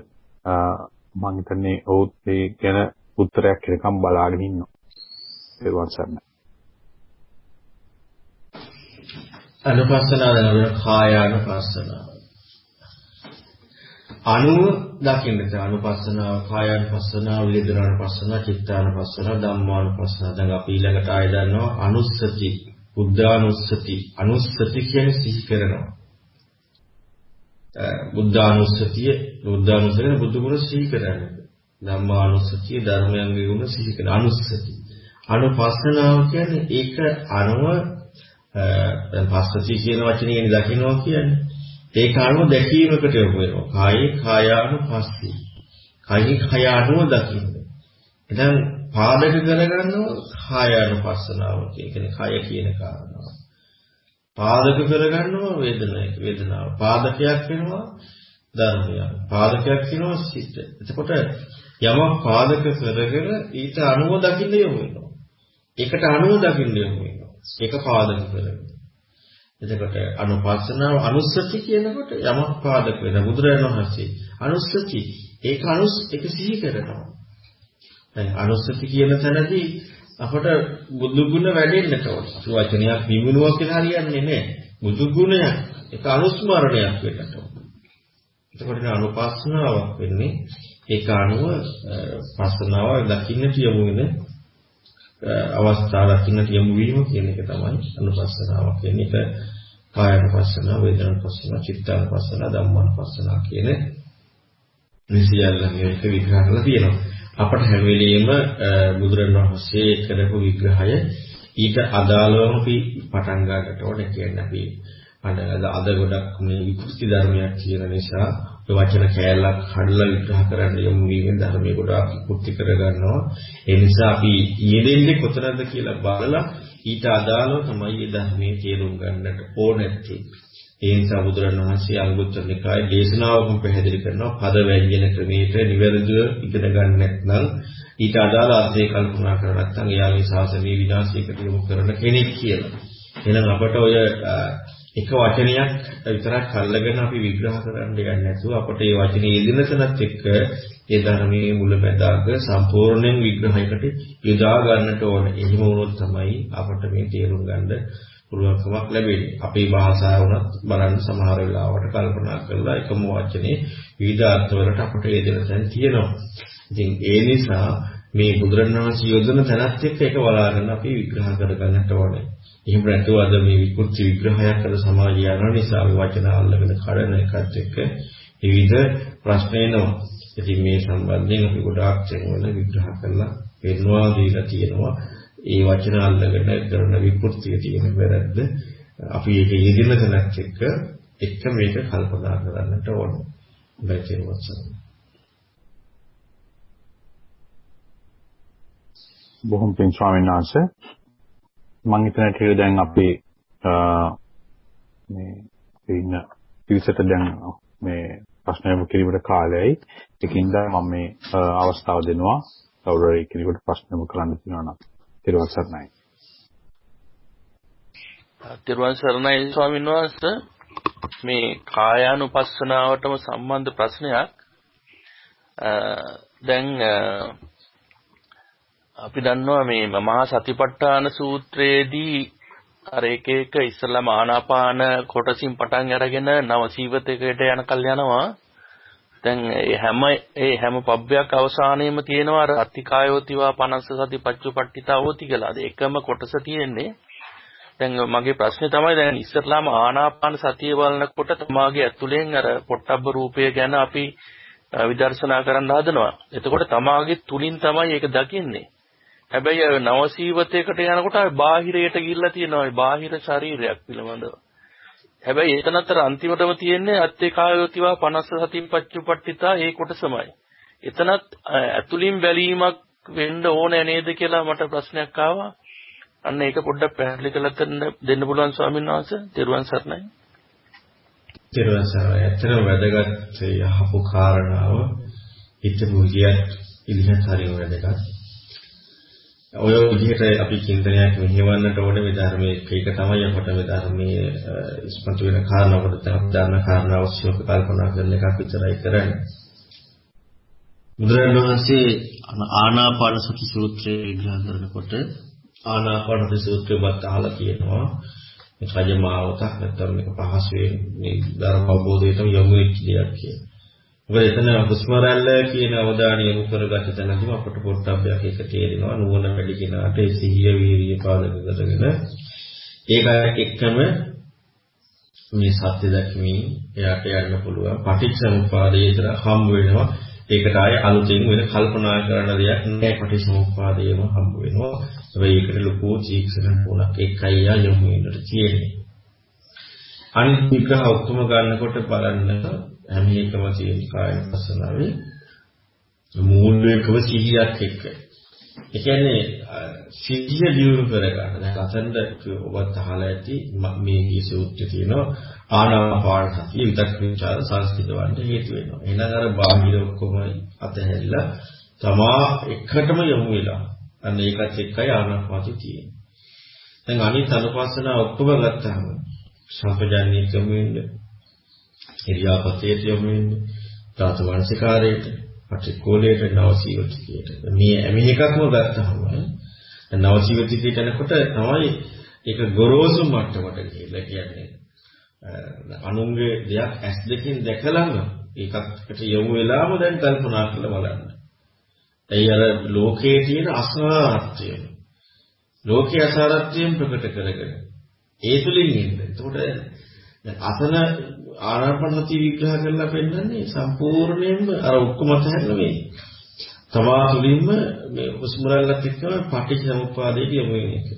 මම හිතන්නේ ඔහුත් ඒ ගැන උත්තරයක් එනකම් බලාගෙන ඉන්නවා. ඒ වන්සන්න. අනුපස්සනාව දැනගෙන කාය අනුපස්සනාව. අනුව දකින්නට අනුපස්සනාව කායानुපස්සනාව වේදනානුපස්සනාව චිත්තානුපස්සනාව ධම්මානුපස්සනාව දැන් අපි ඊළඟට ආය දන්නවා අනුස්සති බුද්ධානුස්සති. අනුස්සති කියන්නේ සිහි කරනවා. බුද්ධානුස්සතිය බුද්ධානුස්සතිය බුදු ගුණ සිහි කරන්නේ. ධම්මානුස්සතිය ධර්මයන්ගේ ගුණ සිහි කරන අනුස්සති. අනුපස්සනාව කියන්නේ ඒක අනුව දැන් පස්සති කියන වචනේ දකින්නවා කියන්නේ ඒක අනුව දැකීමකට යොමු වෙනවා. කායේ කායානුපස්සී. කයි කය අනුව දකින්න. එතන පාදක කරගන්නවා කායානුපස්සනාව කියන්නේ කය කියන කාරණාව. පාදක කරගන්නවා වේදනාව වේදනාව. පාදකයක් වෙනවා ධර්මය. පාදකයක් වෙනවා සිත්. එතකොට යමක් පාදක කරගෙන ඊට අනුව දකින්න යොමු වෙනවා. ඒකට අනුව දකින්න යොමු වෙනවා. ඒක පාදක කරගෙන. එතකොට අනුපස්සනාව අනුස්සති කියනකොට යමක් පාදක වෙන බුදුරජාණන් වහන්සේ අනුස්සති ඒක අනුස් ඒක සිහි කරනවා. දැන් අනුස්සති කියන තැනදී අපට බුදු ගුණ වැඩෙන්නට ඕන. වචනයක් විමුණුවා කියලා හරියන්නේ නැහැ. බුදු ගුණයක් ඒක අනුස්මරණයක් වෙන්නට ඕන. එතකොට අනුපස්සනාවක් වෙන්නේ ඒක අනුව පස්සනාව දකින්නට යොමු වෙන අවස්ථාව දකින්නට යොමු වීම කියන එක තමයි අනුපස්සනාවක් කියන්නේ. ඒක කායනුපස්සනාව, වේදනානුපස්සනාව, චිත්තානුපස්සනාව, ධම්මානුපස්සනාව කියන මේ සියල්ලම එක විග්‍රහ කරලා තියෙනවා. අපට හැම වෙලෙම බුදුරණවහන්සේ කරපු විග්‍රහය ඊට අදාළවම අපි පටන් ගන්නට ඕනේ කියන්නේ අපි අද අද ගොඩක් මේ විකෘති ධර්මයක් කියන නිසා ඒ වචන කෑල්ලක් හදලා විග්‍රහ කරන්න යමු වීමෙන් ධර්මයේ ගොඩාක් විකෘති කරගන්නවා. ඒ නිසා අපි යෙදෙන්නේ කොතනද කියලා බලලා ඊට අදාළව තමයි මේ ධර්මයේ තේරුම් ගන්නට ඕනෙtti ඒ නිසා බුදුරණවහන්සේ අංගුත්තර නිකායේ දේශනාවකම පැහැදිලි කරනවා. පද වැඤ්ජන ක්‍රමයට නිවැරදිව ඉගෙන ගන්න නැත්නම් ඊට අදාළ අර්ථය කල්පනා කර නැත්නම් එයාගේ ශාසනීය විනාශයකට යොමු කරන කෙනෙක් කියලා. එහෙනම් අපට ඔය එක වචනයක් විතරක් අල්ලගෙන අපි විග්‍රහ කරන්න යන්නේ නැතුව අපට මේ වචනේ යෙදෙන තැනත් එක්ක ඒ ධර්මයේ මුලැමැදාග සම්පූර්ණයෙන් විග්‍රහයකට යොදා ගන්නට ඕන. එහෙම වුණොත් තමයි අපට මේ තේරුම් ගන්න පුළුවන්කමක් ලැබෙන්නේ. අපේ භාෂාව උනත් බලන්න සමහර වෙලාවට කල්පනා කරලා එකම වචනේ විවිධ අර්ථවලට අපට යෙදෙන තැන් තියෙනවා. ඉතින් ඒ නිසා මේ බුදුරණවහන්සේ යොදන තැනත් එක්ක ඒක බලාගෙන අපි විග්‍රහ කරගන්නට ඕනේ. එහෙම නැතුව අද මේ විකෘති විග්‍රහයක් අද සමාජය යන නිසා මේ වචන අල්ලගෙන කඩන එකත් එක්ක විවිධ ප්‍රශ්න එනවා. ඉතින් මේ සම්බන්ධයෙන් අපි ගොඩාක් තැන්වල විග්‍රහ කරලා පෙන්වා දීලා තියෙනවා. ඒ වචන අල්ලගෙන කරන විකෘතිය තියෙන වැරද්ද අපි ඒක යෙදෙන තැනත් එක්ක එක මේක කල්පනා කරන්නට ඕන. බැචේ වචන. බොහොම පිං ස්වාමීන් වහන්සේ මම හිතන ටික දැන් අපි මේ ඉන්න පිරිසට දැන් මේ ප්‍රශ්න යොමු කිරීමට කාලයයි. ඒකින්ද මම මේ අවස්ථාව දෙනවා කවුරු හරි කෙනෙකුට ප්‍රශ්න යොමු කරන්න තියෙනවා නම්. ත්‍රිවන් සරණයි. ත්‍රිවන් සරණයි ස්වාමීන් වහන්සේ මේ කායානුපස්සනාවටම සම්බන්ධ ප්‍රශ්නයක් දැන් අපි දන්නවා මේ මහා සතිපට්ඨාන සූත්‍රයේදී අර එක එක ඉස්සල්ලාම ආනාපාන කොටසින් පටන් අරගෙන නව සීවතයකට යනකල් යනවා. දැන් ඒ හැම ඒ හැම පබ්බයක් අවසානයේම තියෙනවා අර අත්තිකායෝතිවා 50 සති පච්චුපට්ඨිතාවෝති කියලා. ඒ එකම කොටස තියෙන්නේ. දැන් මගේ ප්‍රශ්නේ තමයි දැන් ඉස්සල්ලාම ආනාපාන සතිය බලනකොට තමාගේ ඇතුලෙන් අර පොට්ටබ්බ රූපය ගැන අපි විදර්ශනා කරන්න හදනවා. එතකොට තමාගේ තුලින් තමයි ඒක දකින්නේ. හැබැයි නවසීවතයකට යනකොට ආයි බාහිරයට ගිහිල්ලා තියෙනවා. ඒ බාහිර ශරීරයක් පිළිබඳව. හැබැයි එතනතර අන්තිමටම තියෙන්නේ අත්ේකායෝතිවා 50 සතින් පච්චුපට්ඨිතා ඒ කොටසමයි. එතනත් ඇතුලින් බැලීමක් වෙන්න ඕනේ නේද කියලා මට ප්‍රශ්නයක් ආවා. අන්න ඒක පොඩ්ඩක් පැහැදිලි කරලා දෙන්න පුළුවන් ස්වාමීන් වහන්සේ. ත්වන් සරණයි. ත්වන් සරණයි. ඇත්තටම වැදගත් යහපු කාරණාව හිතමු ගියත් ඉලිහත් හරිය වැදගත්. ඔය විදිහට අපි චින්තනයක් මෙහෙවන්නට ඕනේ මේ ධර්මයේ ඒක තමයි අපට මේ ධර්මයේ ඉස්මතු වෙන කාරණාවකට දාන කාරණා ඔස්සේ කල්පනා කරන එකක් විතරයි කරන්නේ. බුදුරජාණන් වහන්සේ ආනාපාන සති සූත්‍රය විග්‍රහ කරනකොට ආනාපාන සති සූත්‍රයවත් අහලා කියනවා මේ කජමාවතක් නැත්නම් මේක පහසුවෙන් මේ ධර්ම අවබෝධයටම යොමු වෙච්ච දෙයක් කියලා. මොකද එතන හුස්ම රැල්ල කියන අවධානය යොමු කරගත්ත තැනදී අපට පොට්ටබ්බයක් එක තේරෙනවා. නුවණ වැඩි කෙනාට ඒ සිහිය වීර්ය පාදක කරගෙන ඒකත් එක්කම මේ සත්‍ය දැකීමෙන් එයාට යන්න පුළුවන්. පටිච්චසමුප්පාදයේ විතර හම්බ වෙනවා. ඒකට ආය අලුතෙන් වෙන කල්පනා කරන දෙයක් නෑ. පටිච්චසමුප්පාදයේම හම්බ වෙනවා. හැබැයි ඒකට ලොකු චීක්ෂණ පොලක් එකයි යා යොමු වෙන්නට තියෙන්නේ. අනිත් විග්‍රහ ඔක්කොම ගන්නකොට බලන්න හැම එකම තියෙන කායන පස්සනාවේ මූලිකව සිහියක් එක්ක. ඒ කියන්නේ සිහිය දියුණු කර ගන්න. දැන් අතෙන්ද ඔබත් අහලා ඇති මේ මේ සූත්‍රය තියෙනවා ආනාපාන සතිය විතක් විචාර සංස්කෘතවන්ට හේතු වෙනවා. එහෙනම් අර බාහිර ඔක්කොම අතහැරිලා තමා එකටම යොමු වෙලා. අන්න ඒකත් එක්කයි ආනාපානසතිය තියෙන්නේ. දැන් අනිත් අනුපස්සනා ඔක්කොම ගත්තාම සම්පජාන්නේ යොමු වෙන්නේ ඉරියාපතේට යොමු වෙන්නේ ධාතු වංශකාරයට පටිකෝලයට නවසීවතිකයට මේ මේ එකක්ම ගත්තහම නවසීවතිකයට යනකොට තමයි ඒක ගොරෝසු මට්ටමට ගිහිල්ලා කියන්නේ අනුන්ගේ දෙයක් ඇස් දෙකෙන් දැකලම ඒකට යොමු වෙලාම දැන් කල්පනා කරලා බලන්න. එයි අර ලෝකයේ තියෙන අසාරත්වය ලෝකයේ අසාරත්වයෙන් ප්‍රකට කරගෙන ඒ තුලින් ඉන්න. එතකොට දැන් අසන ආනාපාන සතිය විග්‍රහ කරලා පෙන්නන්නේ සම්පූර්ණයෙන්ම අර ඔක්කොම අතහැරලා මේ තමා තුළින්ම මේ හුස්ම රැල්ලත් එක්කම පටිච්චසමුප්පාදයට යොමු වෙන එක.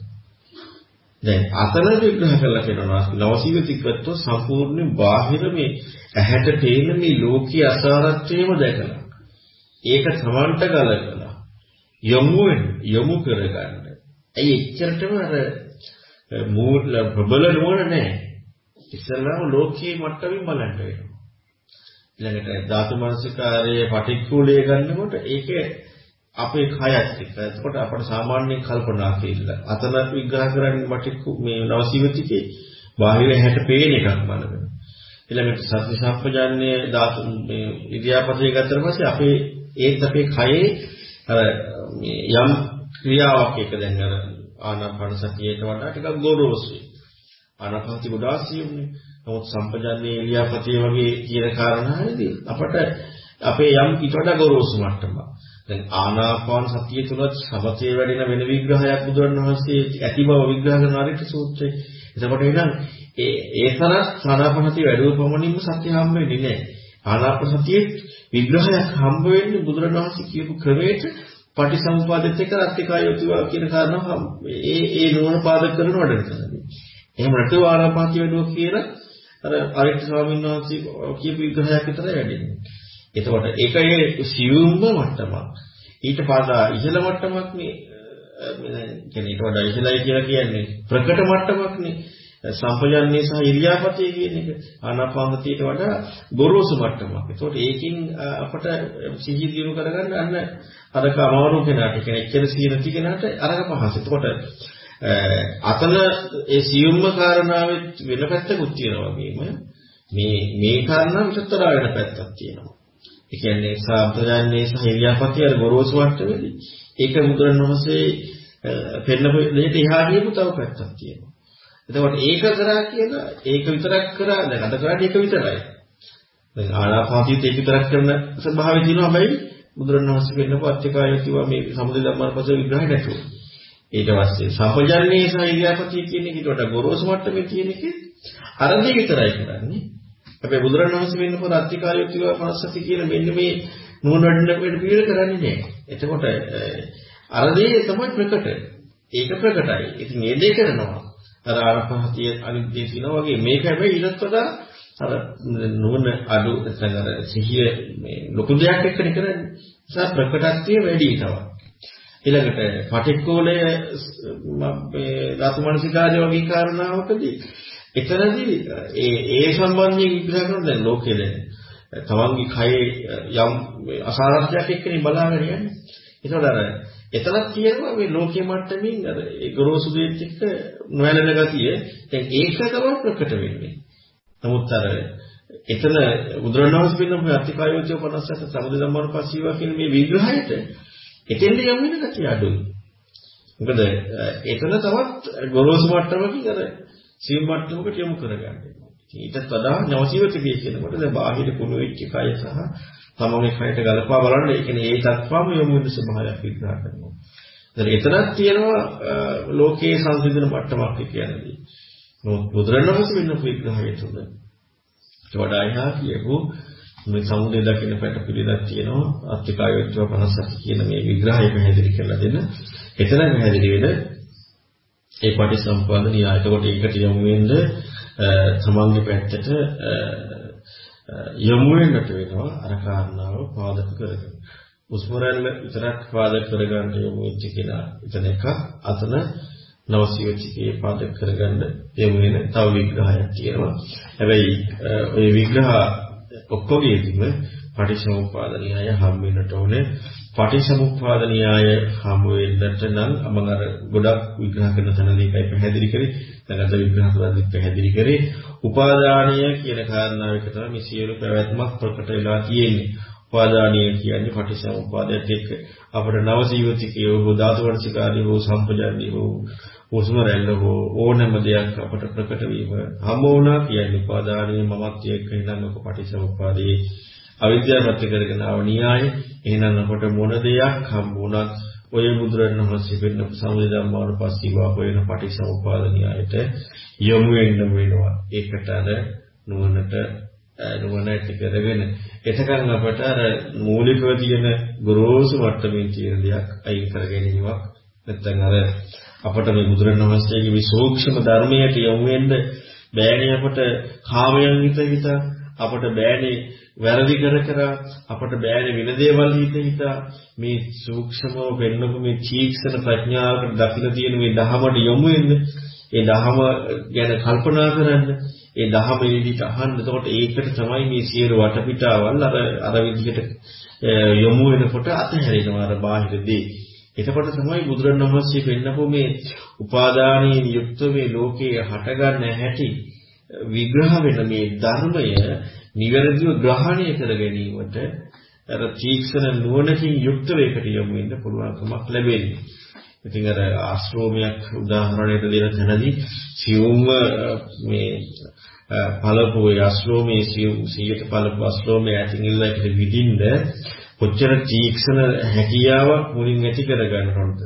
දැන් අතන විග්‍රහ කරලා කියනවා නවසීවිතික පැත්තෝ සම්පූර්ණ බාහිර මේ ඇහැට පේන මේ ලෝකීය අසාරත්වයම දැකලා ඒක සමන්ට ගලකලා යොමු යොමු කරගන්න. ඇයි එච්චරටම අර මූල ප්‍රබල නුවණ නැහැ. ඉස්සල්ලාම ලෝකීය මට්ටමින් බලන්න වෙනවා. ඊළඟට ධාතු මනසිකාරයේ පටික්කුලය ගන්නකොට ඒකේ අපේ කයත් එක්ක. එතකොට අපට සාමාන්‍ය කල්පනා කියලා. අතන විග්‍රහ කරන්නේ මටික්කු මේ නවසීවතිකේ බාහිර හැට පේන එකක් බලන්න. ඊළඟට සති සම්පජාන්නේ ධාතු මේ ඉරියාපතේ ගත්තට පස්සේ අපේ ඒත් අපේ කයේ අර යම් ක්‍රියාවක් එක දැන් අර ආනාපාන සතියට වඩා ටිකක් ගොරෝසුයි. ආනාපානති ගොඩාක් සියුම්නේ. නමුත් සම්පජාන්නේ ඉරියාපතේ වගේ කියන කාරණාවේදී අපට අපේ යම් ඊට වඩා ගොරෝසු මට්ටමක්. දැන් ආනාපාන සතිය තුල සමතේ වැඩෙන වෙන විග්‍රහයක් බුදුරණවහන්සේ ඇති බව විග්‍රහ කරන අරිට සූත්‍රයේ. එතකොට එහෙනම් ඒ ඒ තරම් ආනාපාන සතිය වැඩුව පමණින්ම සත්‍ය හම්බ වෙන්නේ නැහැ. ආනාපාන සතියේ විග්‍රහයක් හම්බ වෙන්නේ බුදුරණවහන්සේ කියපු ක්‍රමයට පටිසමුපාදෙත් එක්ක රත්තිකායෝතිවා කියන කාරණාව ඒ ඒ නෝන පාදක කරන වඩන එහෙම නැතුව ආනාපානසති වැඩුව කියලා අර අරිට ස්වාමීන් වහන්සේ කියපු විග්‍රහයක් විතරයි වැඩින්නේ. එතකොට ඒක ඒ සියුම්ම මට්ටමක්. ඊට පස්සා ඉහළ මට්ටමක් නේ කියන්නේ ඊට වඩා ඉහළයි කියලා කියන්නේ ප්‍රකට මට්ටමක් නේ. සම්පජන්ණය සහ ඉරියාපතේ කියන එක ආනාපානසතියට වඩා ගොරෝසු මට්ටමක්. ඒතකොට ඒකින් අපට සිහිය දිනු කරගන්න අන්න අරක අමාරු කෙනාට කියන්නේ එච්චර සිහිය නැති කෙනාට අරක පහසු. එතකොට අතන ඒ සියුම්ම කාරණාවෙත් වෙන පැත්තකුත් තියෙනවා වගේම මේ මේ කාරණා විතරතරා වෙන පැත්තක් තියෙනවා. ඒ කියන්නේ සම්ප්‍රදායන්නේ සහ ඉරියාපතේ අර ගොරෝසු මට්ටමේදී ඒක මුද්‍රණවසේ පෙන්නපු දෙයට එහා ගියපු තව පැත්තක් තියෙනවා. එතකොට ඒක කරා කියලා ඒක විතරක් කරා දැන් අද කරන්නේ ඒක විතරයි. දැන් ආනාපානසතියත් ඒක විතරක් කරන ස්වභාවය තියෙනවා හැබැයි බුදුරණවහන්සේ වෙන්නපු අත්‍යකාරය කිව්වා මේ සමුදය ධම්මපස විග්‍රහය නැතුව. ඊට පස්සේ සම්පජන්නේ සහ ඉරියාපතිය කියන එක ඊට වඩා ගොරෝසු මට්ටමේ තියෙන එක අර දෙක විතරයි කරන්නේ. හැබැයි බුදුරණවහන්සේ වෙන්න පොර අත්‍යකාරය කිව්වා 50 කියන මෙන්න මේ නුවණ වඩන පිළිවෙල කරන්නේ නැහැ. එතකොට අර දේ තමයි ප්‍රකට. ඒක ප්‍රකටයි. ඉතින් මේ දේ කරනවා. අර ආරපහතිය අනිත් දේ තියෙනවා වගේ මේක හැබැයි ඊටත් වඩා අර නුවණ අඩු නැත්නම් අර සිහිය මේ ලොකු දෙයක් එක්කනේ කරන්නේ. නිසා ප්‍රකටත්වය වැඩි තව. ඊළඟට පටික්කෝලය මේ ධාතු මනසිකාරය වගේ කාරණාවකදී එතනදී ඒ ඒ සම්බන්ධයෙන් විග්‍රහ කරන දැන් ලෝකයේ දැන් තමන්ගේ කයේ යම් අසාරත්වයක් එක්කනේ බලාගෙන යන්නේ. ඒතකොට අර එතනක් තියෙනවා මේ ලෝකයේ මට්ටමින් අර ඒ ගොරෝසු දෙයක් එක්ක නොයැලෙන ගතිය. දැන් ඒක තමයි ප්‍රකට වෙන්නේ. නමුත් අර එතන බුදුරණවහන්සේ පෙන්නපු අතිකායෝචෝ 57 සමුද ධම්මන පස්සීවා කියන මේ විග්‍රහයට එතෙන්ද යම් වෙන ගතිය අඩුයි. මොකද එතන තවත් ගොරෝසු මට්ටමකින් අර සීම මට්ටමකට යොමු කරගන්න. ඊටත් වඩා නවසීවතිකය කියනකොට දැන් බාහිර කුණු වෙච්ච කය සහ තමන්ගේ කයට ගලපා බලන්න ඒ කියන්නේ ඒ තත්ත්වම යොමු වෙන ස්වභාවයක් විග්‍රහ කරනවා. දැන් එතනක් තියෙනවා ලෝකයේ සංසිඳන මට්ටමක් කියන්නේ. නමුත් බුදුරණවහන්සේ වෙන විග්‍රහය තුළ ඒ වඩා එහා කියපු මේ සමුදය දකින්න පැට පිළිදක් තියෙනවා අත්‍යකායෝත්ව 57 කියන මේ විග්‍රහය පැහැදිලි කරලා දෙන්න. එතන පැහැදිලි වෙන ඒ පටිසම්පාද න්‍යාය. එතකොට ඒකට යොමු වෙන්න තමන්ගේ පැත්තට යොමු වෙන්නට වෙනවා අර කාරණාව පාදක කරගෙන. උස්මරල්ල විතරක් පාදක කරගන්න යොමු වෙච්ච කෙනා එතන එක අතන නවසීවචිකේ පාදක කරගන්න යොමු වෙන තව විග්‍රහයක් තියෙනවා. හැබැයි ওই විග්‍රහ ඔක්කොගේදීම පටිච්චසමුප්පාද න්‍යාය හම් වෙන්නට ඕනේ. පටිච්චසමුප්පාද න්‍යාය හම් වෙන්නට නම් මම අර ගොඩක් විග්‍රහ කරන තැනදී ඒකයි පැහැදිලි කරේ. දැන් අද විග්‍රහ කරද්දි පැහැදිලි කරේ. උපාදානීය කියන කාරණාව එක තමයි මේ සියලු පැවැත්මක් ප්‍රකට වෙලා තියෙන්නේ. උපාදානීය කියන්නේ පටිච්චසමුප්පාදයට එක්ක අපේ නව ජීවිතිකයේ හෝ ධාතු වර්ෂිකාදී හෝ සම්පජානී හෝ හුස්ම රැල්ල හෝ ඕනෑම දෙයක් අපට ප්‍රකට වීම හම වුණා කියන්නේ උපාදානීය මමත්වය එක්ක ඉඳන් ඔක පටිච්චසමුප්පාදේ අවිද්‍යාව ප්‍රති කරගෙන ආව න්‍යාය. එහෙනම් අපට මොන දෙයක් හම්බුණත් ඔය බුදුරණවහන්සේ වෙන්න සමුදය ධර්මාවල පස්සීවා හොයන පටිච්චසමුප්පාද න්‍යායට යොමු වෙන්න වෙනවා. ඒකට අර නුවණට නුවණ ඇති කරගෙන එතකන් අපට අර මූලිකව තියෙන ගොරෝසු මට්ටමින් තියෙන දෙයක් අයින් කර ගැනීමක් නැත්නම් අර අපට මේ බුදුරණවහන්සේගේ මේ සූක්ෂම ධර්මයට යොමු වෙන්න බෑනේ අපට කාමයන් හිත හිත අපට බෑනේ වැරදි කර කර අපට බෑනේ වෙන දේවල් හිත හිත. මේ සූක්ෂමව වෙන්නකො මේ චීක්ෂණ ප්‍රඥාවකට දකින්න තියෙන මේ ධහමට යොමු වෙන්න ඒ ධහම ගැන කල්පනා කරන්න ඒ ධහම විදිහට අහන්න. එතකොට ඒකට තමයි මේ සියලු වටපිටාවල් අර අර විදිහට යොමු වෙනකොට අතහැරෙනවා අර බාහිර දේ. එතකොට තමයි බුදුරණවහන්සේ පෙන්නපු මේ උපාදානයේ යුක්ත මේ ලෝකයේ හටගන්න හැටි විග්‍රහ වෙන මේ ධර්මය නිවැරදිව ග්‍රහණය කර ගැනීමට අර තීක්ෂණ නුවණකින් යුක්ත වේකට යොමු වෙන්න පුළුවන්කමක් ලැබෙන්නේ. ඉතින් අර ආශ්‍රෝමයක් උදාහරණයක් දෙන තැනදී සියුම්ම මේ පළපුවේ ආශ්‍රෝමයේ සියුම් 100ට පළපු ආශ්‍රෝමයේ ඇතින් ඉල්ලකට විදින්න කොච්චර තීක්ෂණ හැකියාවක් මුලින් ඇති කරගන්නවද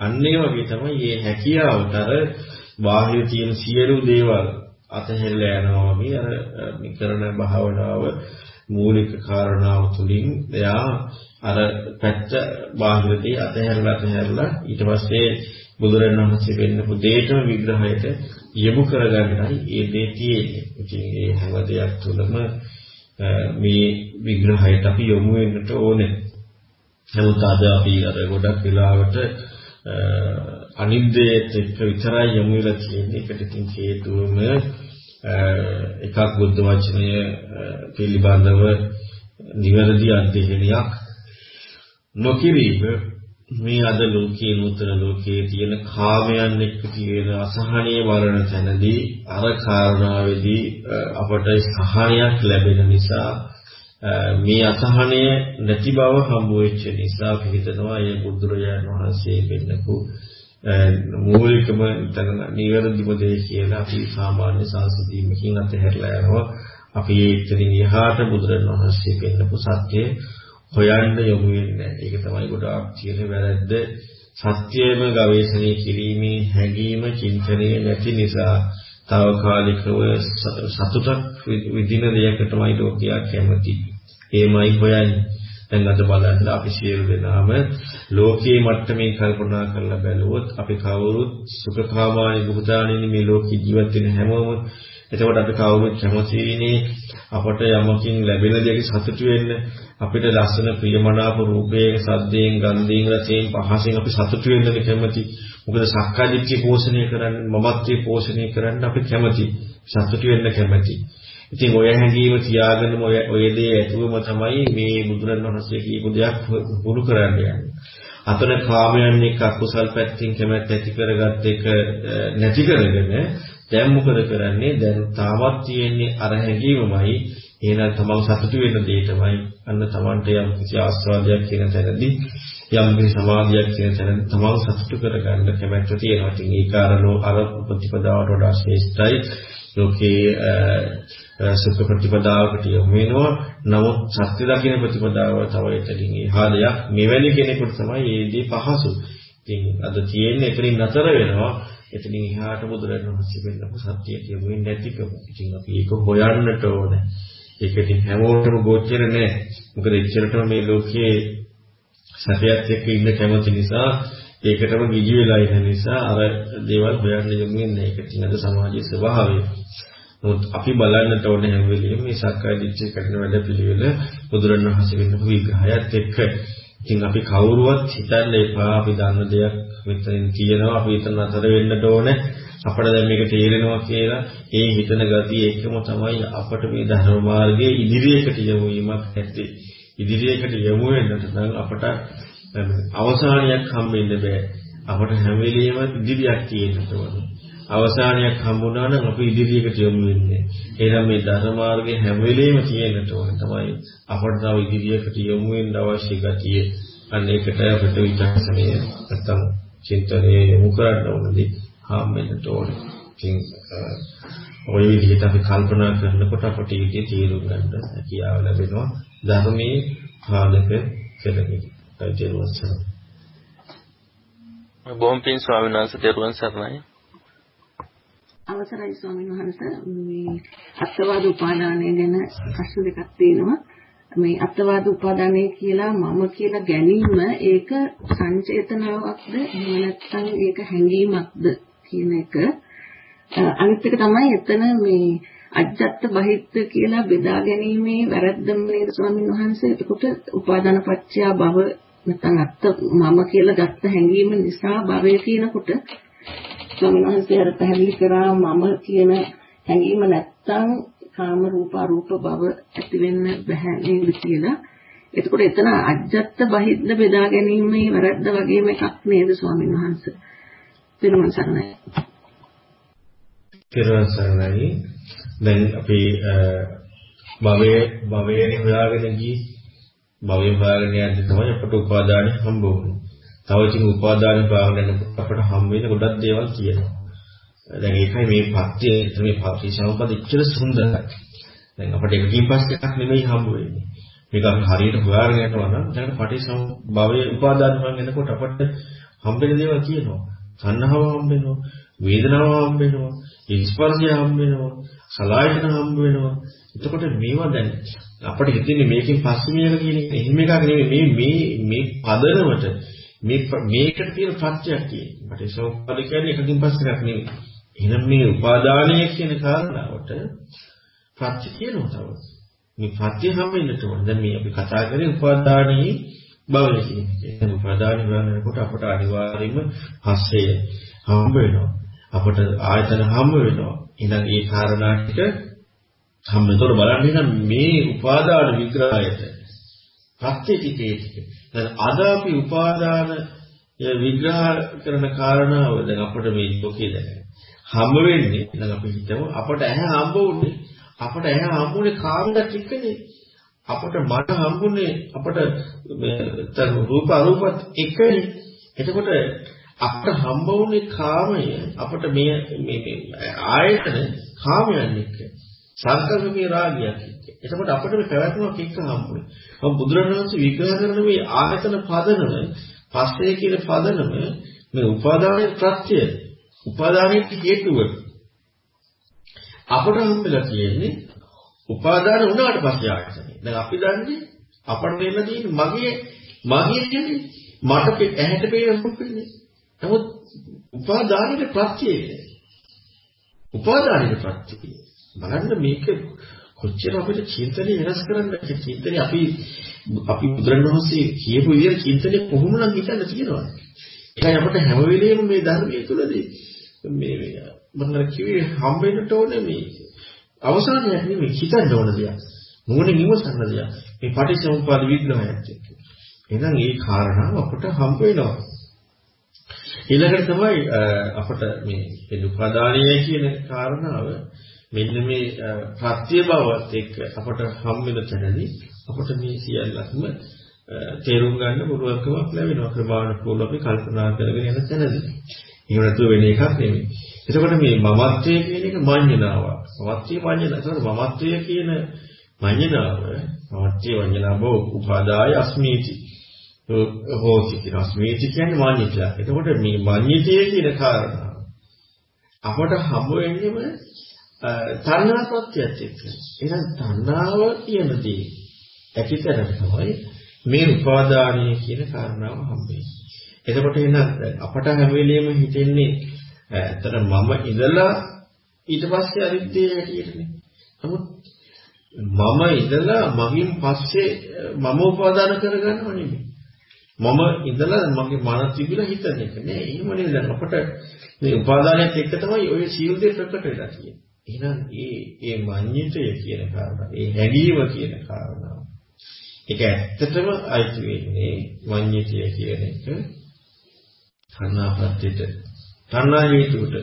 අන්න ඒ වගේ තමයි මේ හැකියාවට අර බාහිර තියෙන සියලු දේවල් අතහැරලා යනවා මේ අර මේ කරන භාවනාව මූලික කාරණාව තුලින් එයා අර පැත්ත බාහිරදී අතහැරලා අතහැරලා ඊට පස්සේ බුදුරණවහන්සේ වෙන්නපු දෙයටම විග්‍රහයට යොමු කරගන්නයි ඒ දේ තියෙන්නේ. ඉතින් ඒ හැම දෙයක් තුළම මේ විග්‍රහයට අපි යොමු වෙන්නට ඕනේ. නමුත් අද අපි අර ගොඩක් වෙලාවට අනිද්දේත් එක්ක විතරයි යොමු වෙලා තියෙන්නේ. ඒකට ඉතින් හේතුවම එකක් බුද්ධ වචනය පිළිබඳව නිවැරදි අධ්‍යයනයක් නොකිරීම මේ අද ලෝකයේ නූතන ලෝකයේ තියෙන කාමයන් එක්ක තියෙන අසහනීය වරණ තැනදී අර කාරණාවේදී අපට සහනයක් ලැබෙන නිසා මේ අසහනය නැති බව හම්බ වෙච්ච නිසා පිළිතනවා ඒ බුදුරජාණන් වහන්සේ වෙන්නකු මූලිකම තන නිවැරදිම දේ කියලා අපි සාමාන්‍ය සංස්කෘතියකින් අතහැරලා යනවා. අපි ඒකෙන් එහාට බුදුරජාණන් වහන්සේ පෙන්නපු සත්‍යය හොයන්න යොමු වෙන්නේ ඒක තමයි ගොඩාක් තියෙන වැරද්ද සත්‍යයම ගවේෂණය කිරීමේ හැඟීම චින්තනය නැති නිසා తాවකාලිකව සතුටක් විඳින දෙයකටමයි ලෝකයා කැමති. ඒමයි හොයන්නේ. දැන් අද බලන්න අපි සියලු දෙනාම ලෝකයේ මට්ටමේ කල්පනා කරලා බැලුවොත් අපි කවුරුත් සුඛකාමානි බුද්ධාණිනි මේ ලෝකේ ජීවත් වෙන හැමෝම එතකොට අපි කවුරුත් කැමති වෙන්නේ අපට යමකින් ලැබෙන දෙයක සතුටු වෙන්න. අපිට ලස්සන ප්‍රියමනාප රූපයෙන් සද්දයෙන් ගන්ධයෙන් රසයෙන් පහසෙන් අපි සතුටු වෙන්න කැමති. මොකද සක්කාදිට්ඨිය පෝෂණය කරන්න මමත්වයේ පෝෂණය කරන්න අපි කැමති. සතුටු වෙන්න කැමති. ඉතින් ඔය හැඟීම තියාගෙන ඔය ඔය දේ ඇතුවම තමයි මේ බුදුරණවහන්සේ කියපු දෙයක් පුරු කරන්න යන්නේ. අතන කාමයන් එක්ක අකුසල් පැත්තෙන් කැමැත්ත ඇති කරගත්ත එක නැති කරගෙන දැන් මොකද කරන්නේ? දැන් තාමත් තියෙන්නේ අර හැඟීමමයි එහෙනම් තමන් සතුටු වෙන දේ තමයි අන්න තමන්ට යම් කිසි ආස්වාදයක් කියන තැනදී යම් කිසි සමාධියක් කියන තැනදී තමන් සතුටු කරගන්න කැමැත්ත තියෙනවා. ඉතින් ඒ කාරණෝ අර ප්‍රතිපදාවට වඩා ශ්‍රේෂ්ඨයි. ලෝකේ සුඛ ප්‍රතිපදාවකට යොමු වෙනවා. නමුත් සත්‍ය දකින්න ප්‍රතිපදාව තව එතනින් එහා දෙයක්. මෙවැනි කෙනෙකුට තමයි මේ දේ පහසු. ඉතින් අද තියෙන්නේ එතනින් නතර වෙනවා. එතනින් එහාට බුදුරජාණන් වහන්සේ වෙන්නපු සත්‍යයට යොමු වෙන්නේ නැතිකම. ඉතින් අපි ඒක හොයන්නට ඕනේ. ඒක ඉතින් හැමෝටම ගෝචර නෑ. මොකද එච්චරටම මේ ලෝකයේ සැපයත් එක්ක ඉන්න කැමති නිසා ඒකටම ගිජු වෙලා ඉන්න නිසා අර දේවල් හොයන්න යොමු වෙන්නේ. ඒක ඉතින් අද සමාජයේ ස්වභාවය. නමුත් අපි බලන්නට ඕනේ හැම වෙලෙම මේ සක්කාය දිට්ඨිය කරන වැඩ පිළිවෙල බුදුරණවහන්සේ වෙන්නපු විග්‍රහයත් එක්ක. ඉතින් අපි කවුරුවත් හිතන්න එපා අපි දන්න දෙයක් මෙතනින් තියෙනවා අපි එතන අතර වෙන්නට ඕනේ. අපට දැන් මේක තේරෙනවා කියලා ඒ හිතන ගතිය එකම තමයි අපට මේ ධර්ම මාර්ගයේ ඉදිරියකට යොමු වීමක් නැත්තේ. ඉදිරියකට යොමු වෙන්නට නම් අපට අවසානයක් හම්බෙන්න බෑ. අපට හැම වෙලෙම ඉදිරියක් තියෙන්න ඕනේ. අවසානයක් හම්බුණා නම් අපි ඉදිරියකට යොමු වෙන්නේ. එහෙනම් මේ ධර්ම මාර්ගයේ හැම වෙලෙම තියෙන්න ඕනේ තමයි අපට තව ඉදිරියකට යොමු වෙන්න අවශ්‍ය ගතිය. අන්න ඒකට අපිට විචක්ෂණය නැත්තම් චින්තනය යොමු කරන්න ඕනදී හම්බෙන්නට ඕනේ. ඉතින් ඔය විදිහට අපි කල්පනා කරනකොට අපට ඊටේ තීරුම් ගන්න හැකියාව ලැබෙනවා. ධර්මයේ පාදක කෙරෙහි. ඒකේරුවන් සරණයි. බොහොම පින් ස්වාමීන් වහන්සේ දරුවන් සරණයි. අවසරයි ස්වාමීන් වහන්සේ මේ අත්වාද උපාදානය ගැන ප්‍රශ්න දෙකක් තියෙනවා. මේ අත්වාද උපාදානය කියලා මම කියලා ගැනීම ඒක සංචේතනාවක්ද එහෙම නැත්නම් ඒක හැඟීමක්ද කියන එක. අනිත් එක තමයි එතන මේ අජ්ජත් බහිත්ත කියලා බෙදා ගැනීමේ වැරද්දම නේද ස්වාමීන් වහන්සේ. එතකොට උපාදාන පත්‍ය භව නැත්නම් අත්ත මම කියලා ගත්ත හැඟීම නිසා භවය කියනකොට ස්වාමීන් වහන්සේ අර පැහැදිලි කරා මම කියන හැඟීම නැත්තම් කාම රූප අරූප භව ඇති වෙන්න බෑ නේද කියලා. එතකොට එතන අජ්ජත් බහිද්ද බෙදා ගැනීමේ වැරද්ද වගේම එකක් නේද ස්වාමීන් වහන්සේ. පිරුමන් සරණයි. පිරුමන් සරණයි. දැන් අපි භවයේ භවයේ හොයාගෙන ගියේ භවයේ හොයාගෙන යද්දි තමයි අපට උපාදානෙ හම්බ වුනේ. තව ඉතින් උපාදාන භාවන යනකොට අපට හම් වෙන ගොඩක් දේවල් කියනවා. දැන් ඒකයි මේ පත්‍ය මේ පටිසම්පද ඉච්ඡර සුන්දරයි. දැන් අපිට එකකින් පස්සේ එකක් නෙමෙයි හම්බ වෙන්නේ. මේක අපි හරියට හොයාගෙන යනවා නම් දැන් පටිසම් භවයේ උපාදාන භාවන යනකොට අපට හම්බෙන දේවල් කියනවා. සංහව හම්බ වෙනවා, වේදනාව හම්බ වෙනවා, ස්පර්ශය හම්බ වෙනවා, සලායතන හම්බ වෙනවා. එතකොට මේවා දැන් අපිට හිතෙන්නේ මේකෙන් පස්සේ මේක කියන එක එහෙම එකක් නෙමෙයි මේ මේ මේ පදනමට මේ මේකට තියෙන ප්‍රත්‍යක් කියන්නේ. මට සෝපද කියන්නේ එකකින් පස්සේ එකක් නෙවෙයි. එහෙනම් මේ උපාදානය කියන කාරණාවට ප්‍රත්‍ය කියනවා තව. මේ ප්‍රත්‍ය හැම වෙන්නට ඕන. දැන් මේ අපි කතා කරේ උපාදානයේ බවල කියන එක. එහෙනම් උපාදාන වෙනකොට අපට අනිවාර්යයෙන්ම හස්සය හම්බ වෙනවා. අපට ආයතන හම්බ වෙනවා. එහෙනම් ඒ කාරණා ටික හම්බ වෙනකොට බලන්න එහෙනම් මේ උපාදාන විග්‍රහයට ප්‍රත්‍ය ටිකේ ටික අද අපි උපාදාන විග්‍රහ කරන කාරණාව දැන් අපිට මේ ලෝකේ දැන හම්බ වෙන්නේ දැන් අපි හිතමු. අපට ඇහැ හම්බ වුනේ අපට ඇහැ හම්බුනේ කාමයක් එක්කනේ අපට මන හම්බුනේ අපට රූප අරූපත් එක්කනේ එතකොට අපට හම්බ වුනේ කාමය. අපට මේ මේ ආයතන කාමයන් එක්ක. සංකල්පමේ රාගයක් එක්ක. එතකොට අපිට මේ පැවැත්මක් එක්ක හම්බුනේ. මම බුදුරණවහන්සේ විග්‍රහ කරන මේ ආයතන පදනම, පස්සේ කියන පදනම මේ උපාදානයේ ප්‍රත්‍ය, උපාදානයේ හේතුව. අපට හම්බෙලා තියෙන්නේ උපාදාන වුණාට පස්සේ ආයතනේ. දැන් අපි දන්නේ අපට වෙන්න තියෙන්නේ මගේ මගේ කියන්නේ මට ඇහැට පේන මොකක්ද? නමුත් උපාදානයේ ප්‍රත්‍යය. උපාදානයේ ප්‍රත්‍යය. බලන්න මේක කොච්චර අපිට චින්තනය වෙනස් කරන්න චින්තනය අපි අපි බුදුරණවහන්සේ කියපු විදිහට චින්තනය කොහොමනම් හිතන්න තියෙනවද? ඒකයි අපිට හැම වෙලෙම මේ ධර්මයේ තුලදී මේ මම කිව්වේ හම්බෙන්නට ඕනේ මේ අවසානයක් නෙමෙයි හිතන්න ඕන දෙයක්. මොනේ විමසන්න දෙයක්. මේ පටිච්චසමුප්පාද විග්‍රහයත් එක්ක. එහෙනම් මේ කාරණාව අපට හම්බ වෙනවා. ඊළඟට තමයි අපට මේ දුක්ඛදානීය කියන කාරණාව මෙන්න මේ ප්‍රත්‍ය බවත් එක්ක අපට හම් වෙන තැනදී අපට මේ සියල්ලක්ම තේරුම් ගන්න පුළුවන්කමක් ලැබෙනවා ක්‍රමානුකූලව අපි කල්පනා කරගෙන යන තැනදී. එහෙම නැතුව වෙන එකක් නෙමෙයි. එතකොට මේ මමත්වය කියන එක මඤ්ඤණාවක්. මමත්වය මඤ්ඤණා. එතකොට මමත්වය කියන මඤ්ඤණාව මමත්වය මඤ්ඤණාව උපාදාය අස්මීති. හෝති කියන අස්මීති කියන්නේ මඤ්ඤිතය. එතකොට මේ මඤ්ඤිතය කියන කාරණාව අපට හම්බ වෙන්නේම තණ්හා ප්‍රත්‍යයත් එක්ක. එහෙනම් තණ්හාව කියන දේ ඇතිතරම තමයි මේ උපාදානීය කියන කාරණාව හම්බෙන්නේ. එතකොට එහෙනම් අපට හැම වෙලෙම හිතෙන්නේ ඇත්තට මම ඉඳලා ඊට පස්සේ අනිත්‍යය හැටියටනේ. නමුත් මම ඉඳලා මගින් පස්සේ මම උපාදාන කරගන්නව නෙමෙයි. මම ඉඳලා මගේ මන තිබිලා හිතන එක නෑ. එහෙම නෙවෙයි දැන් අපට මේ උපාදානයත් එක්ක තමයි ওই සියලු දේ ප්‍රකට වෙලා තියෙන්නේ. එහෙනම් ඒ ඒ මඤ්ඤිතය කියන කාරණා, ඒ හැඟීම කියන කාරණාව. ඒක ඇත්තටම අයිති වෙන්නේ මඤ්ඤිතය කියන එක තණ්හාපත්‍යෙට. තණ්හා හේතුවට.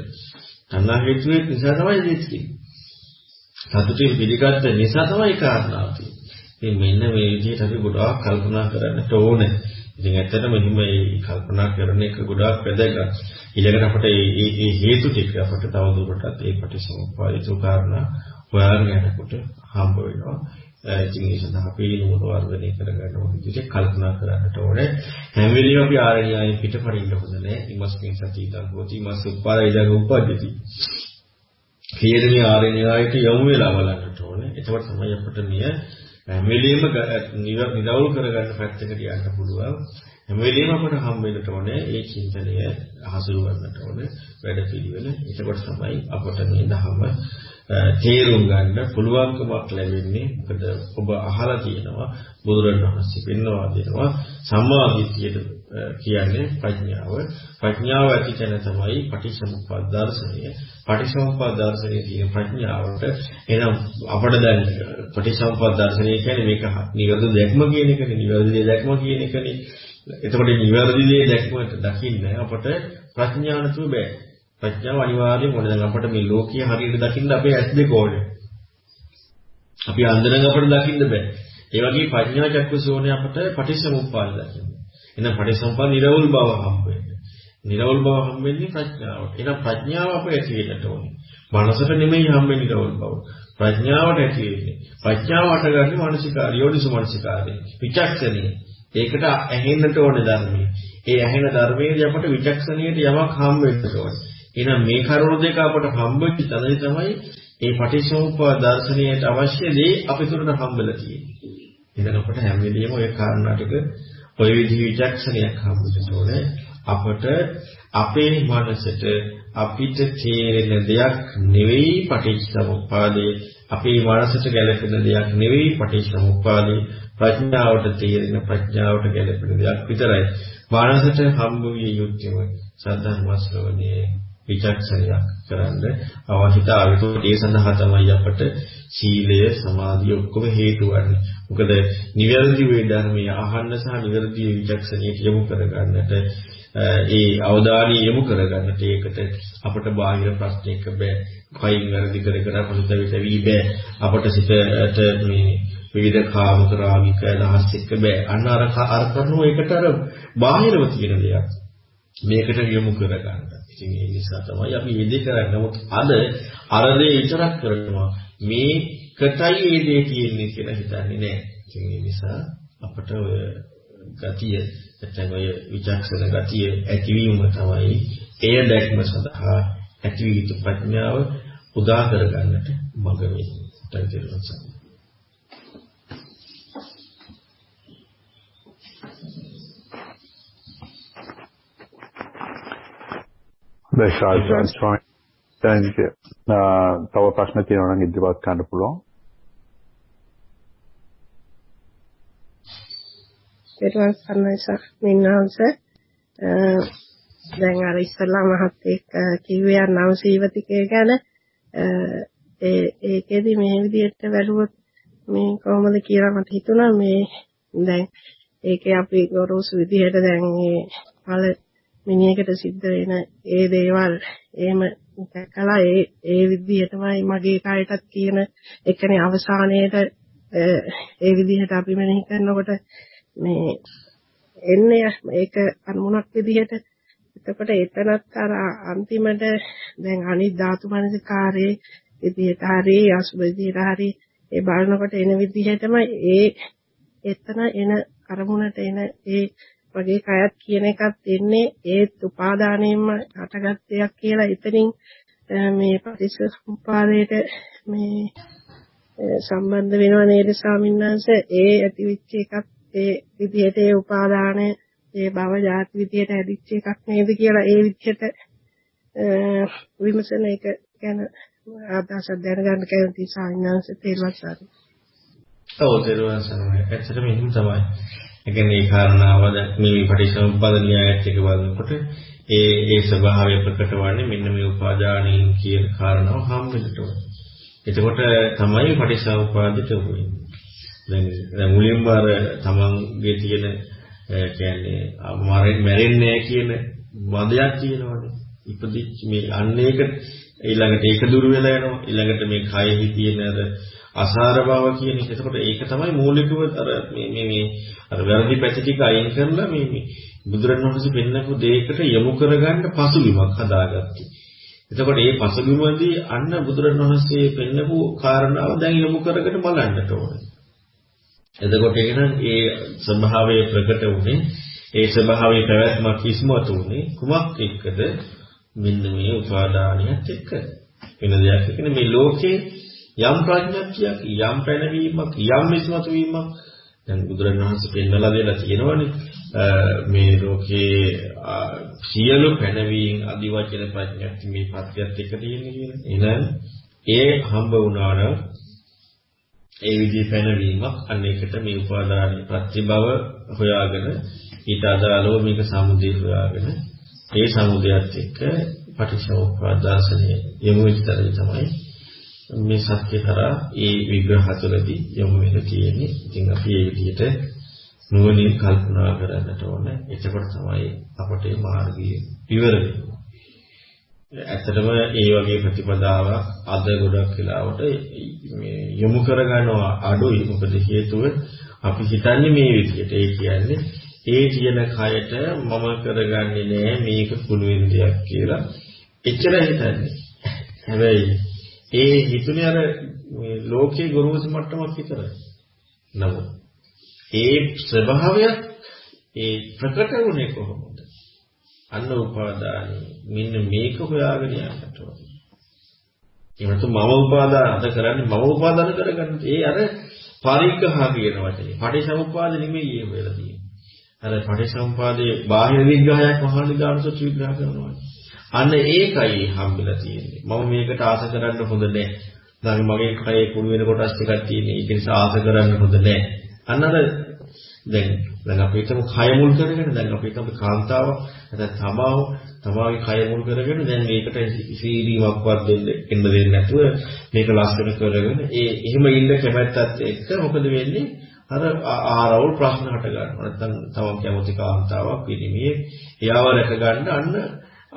තණ්හා හේතුවේ නිසා තමයි දෙච්චි. සතුටින් පිළිගත්ත නිසා තමයි කාරණාව තියෙන්නේ. මෙන්න මේ විදිහට අපි ගොඩාක් කල්පනා කරන්නට ඕනේ. ඉතින් ඇත්තටම මෙහිම මේ කල්පනා කරන එක ගොඩාක් වැදගත්. ඊළඟට අපිට මේ මේ හේතු ටික අපිට තව දුරටත් ඒ පටිසමුප්පාදිත කාරණා හොයාගෙන යනකොට හම්බ වෙනවා. ඉතින් ඒ සඳහා අපි නුවණ වර්ධනය කරගන්න ඕන විදිහට කල්පනා කරන්නට ඕනේ. හැම වෙලෙම අපි ආරණ්‍යයෙන් පිටපරින්න හොඳ නැහැ. ඉමස්මින් සතියදන් හොති ඉමස් උපාරයිදන් උපද්දති. කියන මේ ආර්යණ්‍යයට යොමු වෙලා බලන්නට ඕනේ. එතකොට තමයි අපිට මෙය හැම වෙලෙම නිරවුල් කරගන්න පැත්තකට යන්න පුළුවන්. හැම වෙලෙම අපට හම් වෙන්නට ඕනේ ඒ චින්තනය හසුරුවන්නට ඕනේ වැඩ පිළිවෙල. එතකොට තමයි අපට මේ ධහම තේරුම් ගන්න පුළුවන්කමක් ලැබෙන්නේ. මොකද ඔබ අහලා තියෙනවා බුදුරණවහන්සේ පෙන්වා දෙනවා සම්මාදිට්ඨියට කියන්නේ ප්‍රඥාව. ප්‍රඥාව ඇති තැන තමයි පටිච්චසමුප්පාද දර්ශනය. පටිච්චසමුප්පාද දර්ශනයේ තියෙන ප්‍රඥාවට එනම් අපිට දැන් පටිච්චසමුප්පාද දර්ශනය කියන්නේ මේක නිවැරදි දැක්ම කියන එකනේ. නිවැරදි දැක්ම කියන එකනේ. එතකොට නිවැරදි දේ දැක්මට දකින්න අපට ප්‍රඥාව නැතුව බෑ. ප්‍රඥාව අනිවාර්යයෙන් ඕනේ. දැන් අපට මේ ලෝකීය හරියට දකින්න අපේ ඇස් දෙක ඕනේ. අපි අන්දරන් අපට දකින්න බෑ. ඒ වගේ ප්‍රඥා චක්කසෝනේ අපට පටිච්චසමුප්පාද දකින්න. එහෙනම් පටිච්චසමුප්පාද නිරවුල් බව හම්බ වෙන්නේ. නිරවුල් බව හම්බ වෙන්නේ ප්‍රඥාවට. එහෙනම් ප්‍රඥාව අපේ ඇති වෙන්නට ඕනේ. මනසට නෙමෙයි හම්බ වෙන්නේ නිරවුල් බව. ප්‍රඥාවට ඇති වෙන්නේ. ප්‍රඥාවට ගන්නේ මානසිකාරිය, යෝනිසු මානසිකාරිය. විචක්ෂණීය. ඒකට ඇහෙන්නට ඕනේ ධර්මයේ. ඒ ඇහෙන ධර්මයේදී අපට විචක්ෂණීයට යමක් හම්බ වෙන්න ඕනේ. එහෙනම් මේ කරුණු දෙක අපට හම්බෙච්ච තැනදී තමයි මේ පටිච්චසමුප්පාද දර්ශනයට අවශ්‍ය දේ අපිටුරට හම්බෙලා තියෙන්නේ. එහෙනම් අපට හැම වෙලෙම ওই කාරණා ටික ওই විදිහ විචක්ෂණයක් හම්බෙන්න ඕනේ. අපට අපේ මනසට අපිට තේරෙන දෙයක් නෙවෙයි පටිච්චසමුප්පාදේ අපේ මනසට ගැලපෙන දෙයක් නෙවෙයි පටිච්චසමුප්පාදේ ප්‍රඥාවට තේරෙන ප්‍රඥාවට ගැලපෙන දෙයක් විතරයි මනසට හම්බ විය යුත්තේම සද්ධර්ම ශ්‍රවණයේ විචක්ෂණයක් කරන්න අවශ්‍යතාවය. ඒ සඳහා තමයි අපට සීලය, සමාධිය ඔක්කොම හේතු වන්නේ. මොකද නිවැරදි වේ ධර්මයේ අහන්න සහ නිවැරදි විචක්ෂණයට යොමු කරගන්නට ඒ අවධානය යොමු කරගන්නට ඒකට අපට බාහිර ප්‍රශ්නයක බෑ. කයින් වැරදි කර කර පසුත විට වී බෑ. අපට සිතට මේ විවිධ කාමක රාගික අදහස් එක්ක බෑ. අන්න අර අර කරනෝ ඒකට අර බාහිරව තියෙන දෙයක්. මේකට යොමු කරගන්න. ඉතින් ඒ නිසා තමයි අපි මේ දේ කරන්නේ. නමුත් අද අර දේ විතරක් කරනවා. මේකටයි මේ දේ තියෙන්නේ කියලා හිතන්නේ නැහැ. ඉතින් ඒ නිසා අපට ඔය ගතිය නැත්නම් ඔය විචක්ෂණ ගතිය ඇතිවීම තමයි එය දැක්ම සඳහා ඇති යුතු ප්‍රඥාව උදා කරගන්නට මඟ වෙන්නේ. ඊට දැන් දැන් තව ප්‍රශ්න තියෙනවා නම් ඉදිරිපත් කරන්න පුළුවන්. පෙරවන් සන්නයිස මින්නාංශ. දැන් අර ඉස්සල්ලා මහත්තයෙක් කිව්වේ නම් සීවතිකේ ගැන. ඒ ඒකෙදි මේ විදිහට වැළුවොත් මේ කොහොමද කියලා මට හිතුණා. මේ දැන් ඒකේ අපි ගොරෝසු විදිහට දැන් මේ මිනිහෙකුට සිද්ධ වෙන ඒ දේවල් එහෙම දැකලා ඒ ඒ විදිහටමයි මගේ කායයටත් කියන එකනේ අවසානයේට ඒ විදිහට අපි මෙනෙහි කරනකොට මේ එන්නේ ඒක අනුමුණක් විදිහට. එතකොට එතනත් අර අන්තිමට දැන් අනිත් ධාතු මනසිකාරයේ විදිහට හරි අසුබ විදිහට හරි ඒ බලනකොට එන විදිහටම ඒ එතන එන අරමුණට එන ඒ වගේ කයත් කියන එකත් එන්නේ ඒත් උපාදානයෙන්ම හටගත් දෙයක් කියලා එතනින් මේ පටිච්චසමුප්පාදයට මේ සම්බන්ධ වෙනව නේද ස්වාමීන් වහන්සේ ඒ ඇතිවිච්ච එකත් ඒ විදිහට ඒ උපාදානය ඒ භව ජාති විදිහට ඇදිච්ච එකක් නේද කියලා ඒ විදිහට විමසන එක ගැන අදහසක් දැනගන්න කැමති ස්වාමීන් වහන්සේ තේරුවත් සාරි. ඔව් තේරුවත් සාරි. ඇත්තටම එහෙම තමයි. ඒ කියන්නේ මේ කාරණාව දැන් මේ පටිච්චසමුප්පාද න්‍යායත් එක බලනකොට ඒ ඒ ස්වභාවය ප්‍රකට වන්නේ මෙන්න මේ උපාදානයෙන් කියන කාරණාව හම්බෙන්නට ඕනේ. එතකොට තමයි පටිච්චසමුප්පාදයට වෙන්නේ. දැන් දැන් මුලින්ම අර තමන්ගේ තියෙන කියන්නේ මැරෙන්නේ කියන වදයක් තියෙනවනේ. ඉපදිච්ච මේ අන්න ඒක ඊළඟට ඒක දුර වෙලා යනවා. ඊළඟට මේ කයෙහි තියෙන අර අසාර බව කියන එක. එතකොට ඒක තමයි මූලිකව අර මේ මේ මේ අර වැරදි පැති ටික අයින් කරලා මේ මේ බුදුරණවහන්සේ පෙන්නපු දෙයකට යොමු කරගන්න පසුබිමක් හදාගත්තේ. එතකොට මේ පසුබිමදී අන්න බුදුරණවහන්සේ පෙන්නපු කාරණාව දැන් යොමු කරගෙන බලන්නට ඕනේ. එතකොට එහෙනම් ඒ ස්වභාවය ප්‍රකට වුණේ ඒ ස්වභාවයේ පැවැත්මක් ඉස්මතු වුණේ කුමක් එක්කද? මෙන්න මේ උපාදානියත් එක්ක. වෙන දෙයක් කියන්නේ මේ ලෝකේ යම් ප්‍රඥප්තියක් යම් පැනවීමක් යම් විශ්මතු වීමක් දැන් බුදුරණවහන්සේ පෙන්වලා දෙලා තියෙනවනේ මේ ලෝකේ සියලු පැනවීම් අදිවචන ප්‍රඥප්ති මේ පත්‍යත් එක තියෙන්නේ කියන. එහෙනම් ඒ හම්බ වුණා නම් ඒ විදිහේ පැනවීමක් අන්න ඒකට මේ උපාදානයේ ප්‍රතිභව හොයාගෙන ඊට අදාළව මේක සමුදේ හොයාගෙන ඒ සමුදයත් එක්ක පටිච්චසමුප්පාද දර්ශනය යොමු වෙච්ච තමයි මේ සත්‍ය කරා ඒ විග්‍රහ තුළදී යොමු වෙලා තියෙන්නේ. ඉතින් අපි ඒ විදිහට නුවණින් කල්පනා කරන්නට ඕන. එතකොට තමයි අපට මේ මාර්ගය ඉවර වෙන්නේ. ඇත්තටම ඒ වගේ ප්‍රතිපදාවක් අද ගොඩක් වෙලාවට මේ යොමු කරගන්නවා අඩුයි. මොකද හේතුව අපි හිතන්නේ මේ විදිහට. ඒ කියන්නේ ඒ කියන කයට මම කරගන්නේ නෑ මේක කුණු වෙන දෙයක් කියලා. එච්චර හිතන්නේ. හැබැයි ඒ හිතුනේ අර මේ ලෝකයේ ගොරෝසු මට්ටමක් විතරයි. නමුත් ඒ ස්වභාවය ඒ ප්‍රකට වුණේ කොහොමද? අන්න උපාදානයි. මෙන්න මේක හොයාගෙන යන්නට ඕනේ. එහෙනම් මම උපාදාන අද කරන්නේ මම උපාදාන කරගන්න. ඒ අර පරිග්‍රහ කියන වචනේ. පටිසමුපාද නෙමෙයි ඒ වෙලා තියෙන්නේ. අර පටිසමුපාදයේ බාහිර විග්‍රහයක් මහා නිදානසොත් විග්‍රහ කරනවා. අන්න ඒකයි හම්බෙලා තියෙන්නේ. මම මේකට ආස කරන්න හොඳ නැහැ. දැන් මගේ කයේ කුණු වෙන කොටස් ටිකක් තියෙන්නේ. ඒක නිසා ආස කරන්න හොඳ නැහැ. අන්න අර දැන් දැන් අපි හිතමු කය මුල් කරගෙන දැන් අපි හිතමු කාන්තාව නැත්නම් තමාව තමාගේ කය මුල් කරගෙන දැන් මේකට සීරීමක්වත් දෙන්න එන්න දෙන්නේ නැතුව මේක ලස්සන කරගෙන ඒ එහෙම ඉන්න කැමැත්තත් එක්ක මොකද වෙන්නේ අර ආරවුල් ප්‍රශ්න හට ගන්නවා නැත්නම් තම කැමති කාන්තාවක් පිළිමියේ එයාව රැක ගන්න අන්න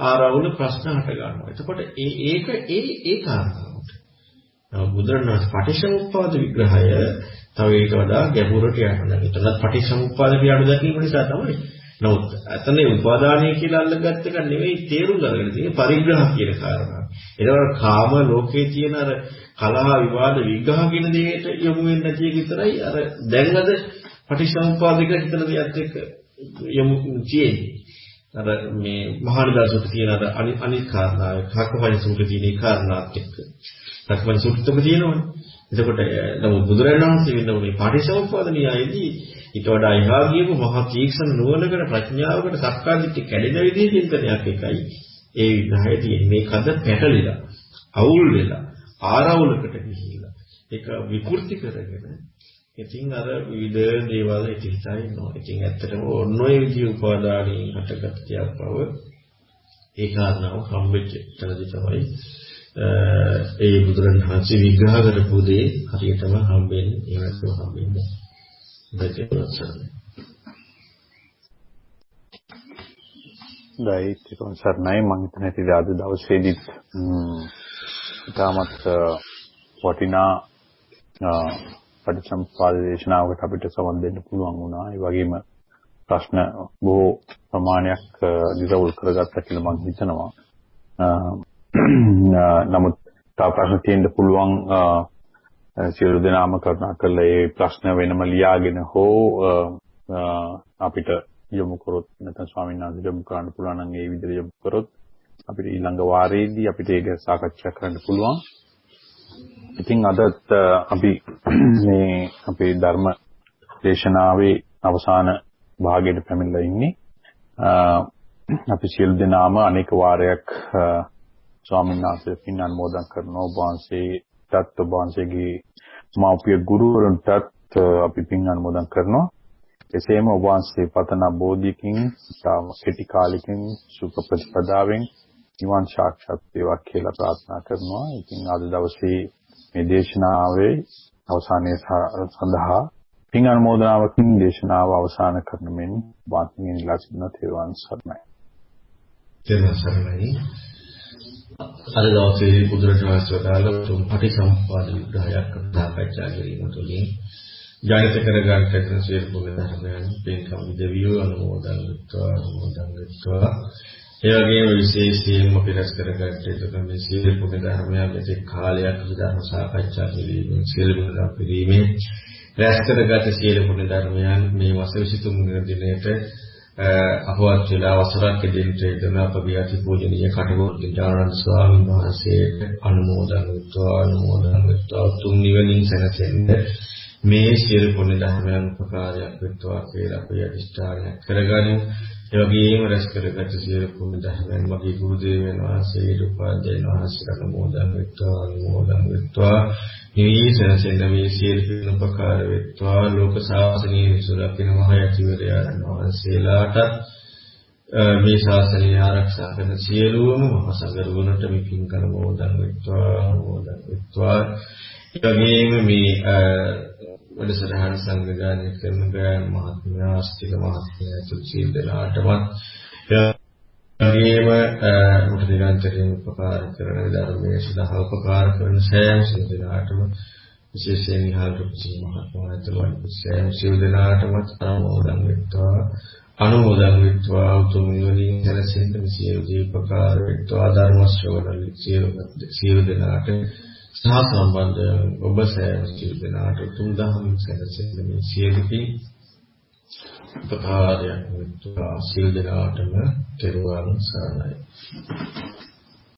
ආරවුල ප්‍රශ්න හට ගන්නවා. එතකොට ඒ ඒක ඒ ඒ කාරණාවට. බුදුරණස් පටිච්චසමුප්පාද විග්‍රහය තව ඊට වඩා ගැඹුරට යනවා. එතනත් පටිච්චසමුප්පාද කියන දැකීම නිසා තමයි. නමුත් අතනේ උපාදානය කියලා අල්ලගත්ත එක නෙවෙයි තේරුම් ගන්න තියෙන්නේ පරිග්‍රහ කියන කාරණා. ඒතකොට කාම ලෝකේ තියෙන අර කලහ විවාද විග්‍රහ කියන දෙයට යොමු වෙන්නේ නැති එක විතරයි අර දැන් අද පටිච්චසමුප්පාදික හිතන දෙයත් එක්ක යොමු තියෙන්නේ. අර මේ මහානිදාසුට තියෙන අර අනිත් කාරණාව කක්කපණි සූත්‍රයේ තියෙන කාරණාත් එක්ක. කක්කපණි සූත්‍රෙම තියෙනවනේ. එතකොට නමුත් බුදුරජාණන් වහන්සේ වෙන මේ පාටිසමුප්පාද න්‍යායදී ඊට වඩා එහා ගියපු මහා තීක්ෂණ නුවණකට ප්‍රඥාවකට සක්කාදිට්ඨිය කැඩෙන විදිහේ චින්තනයක් එකයි. ඒ විග්‍රහය තියෙන්නේ මේක අද පැටලිලා අවුල් වෙලා ආරවුලකට ගිහිල්ලා ඒක විකෘති කරගෙන ඉතින් අර විවිධ දේවල් ඉතිරිසයි ඉන්නවා. ඉතින් ඇත්තටම ඔන්න ඔය විදිහ උපාදානයෙන් හටගත් දෙයක් බව ඒ කාරණාව හම්බෙච්ච තැනදී තමයි ඒ බුදුරණවහන්සේ විග්‍රහ කරපු දේ හරියටම හම්බෙන්නේ ඒ වගේ හම්බෙන්නේ. දෙකේ ප්‍රශ්නයි. දෛත් එකම සර්ණයි මම හිතන්නේ ඉතින් අද දවසේදීත් ඉතාමත් වටිනා පටිච්චසමුප්පාද දේශනාවකට අපිට සමන් දෙන්න පුළුවන් වුණා. ඒ වගේම ප්‍රශ්න බොහෝ ප්‍රමාණයක් නිරවුල් කරගත්තා කියලා මම හිතනවා. නමුත් තව ප්‍රශ්න තියෙන්න පුළුවන් සියලු දෙනාම කරුණා කරලා ඒ ප්‍රශ්න වෙනම ලියාගෙන හෝ අපිට යොමු කරොත් නැත්නම් ස්වාමීන් වහන්සේට යොමු කරන්න පුළුවන් නම් ඒ විදිහට යොමු කරොත් අපිට ඊළඟ වාරයේදී අපිට ඒක සාකච්ඡා කරන්න පුළුවන්. ඉතින් අදත් අපි මේ අපේ ධර්ම දේශනාවේ අවසාන භාගයට පැමිණලා ඉන්නේ. අපි සියලු දෙනාම අනේක වාරයක් ස්වාමීන් වහන්සේ පින් අනුමෝදන් කරනවා. ඔබ වහන්සේටත් ඔබ වහන්සේගේ මෞපිය ගුරුවරුන්ටත් අපි පින් අනුමෝදන් කරනවා. එසේම ඔබ වහන්සේ පතන බෝධියකින් තාම කෙටි කාලෙකින් සුඛ ප්‍රතිපදාවෙන් නිවන් සාක්ෂාත් වේවා කියලා ප්‍රාර්ථනා කරනවා. ඉතින් අද දවසේ මේ දේශනාවේ අවසානයේ සඳහා පින් අනුමෝදනාවකින් දේශනාව අවසන් කරන මෙන් වාක්‍යයෙන් ඉලා සිටින තේරුවන් සරණයි. තේරුවන් සරණයි. අද දවසේ බුදුරජාණන් වහන්සේ තුන් පටිසම්පාද විග්‍රහයක් සාකච්ඡා කිරීම තුළින් ජනිත කරගන්න කරන සියලු පුණ්‍ය ධර්මයන් පින්කම් දෙවියෝ අනුමෝදන් වෙත්වා අනුමෝදන් වෙත්වා ඒ වගේම විශේෂයෙන්ම අපි රැස් කරගත්තේ එතකොට මේ සීල පුණ්‍ය ධර්මයන් මෙතෙක් කාලයක් ධර්ම සාකච්ඡා කිරීමෙන් සීල ගුණ පිරීමේ රැස් කරගත සීල පුණ්‍ය ධර්මයන් මේ මාස 23 වෙනි දිනේට අපවත් වෙලා වසරක් දෙන්නට යෙදෙන අපගේ අතිපූජනීය කටුකුරුගේ ඥානන්ද ස්වාමීන් වහන්සේට අනුමෝදන් වෙත්වා අනුමෝදන් වෙත්වා තුන් නිවනින් සැනසෙන්න මේ සියලු පුණ්‍ය ධර්මයන් උපකාරයක් වෙත්වා කියලා අපි අදිෂ්ඨානයක් කරගනිමු. ඒ වගේම රැස් කරගත් සියලු පුණ්‍ය ධර්මයන් මගේ ගුරු දේවයන් වහන්සේට උපාධ්‍යයන් වහන්සේට අනුමෝදන් වෙත්වා අනුමෝදන් වෙත්වා. නිවී සැනසෙන්න මේ සියලු උපකාර වෙත්වා ලෝක ශාසනයේ සුරකින්න මහ යතිවරයන් වහන්සේලාට මේ ශාසනය ආරක්ෂා කරන සියලුම මහ සංඝරුවනට මේ පින්කර මොදන් වෙත්වා මොදන් වෙත්වා එවැගේම මේ වැඩසටහන සංවිධානය කරන ගායන මහත්මයා ස්තික මහත්මයා තුසිල් දලාටමත් වගේම මුට නිරන්තරයෙන් උපකාර කරන ධර්මයේ සදා උපකාර කරන සෑම සිදුනාටම විශේෂයෙන් ඉහළ රුචි මහත්මයාතුමන් සෑම සිදුනාටම අනුමෝදන් වෙත්වා. අනුමෝදන් වෙත්වා. උතුම් නිවනින් සැලසෙන්න සියලු දීපකාර වෙත්වා. ධර්ම ශ්‍රවණ සියලු සියලු දෙනාට සහ සම්බන්ධ ඔබ සෑම සියලු දෙනාට උතුම් ධර්ම සැලසෙන්න මේ සියලු උපකාරයක් වෙත්වා. සියලු දෙනාටම තෙරුවන් සරණයි.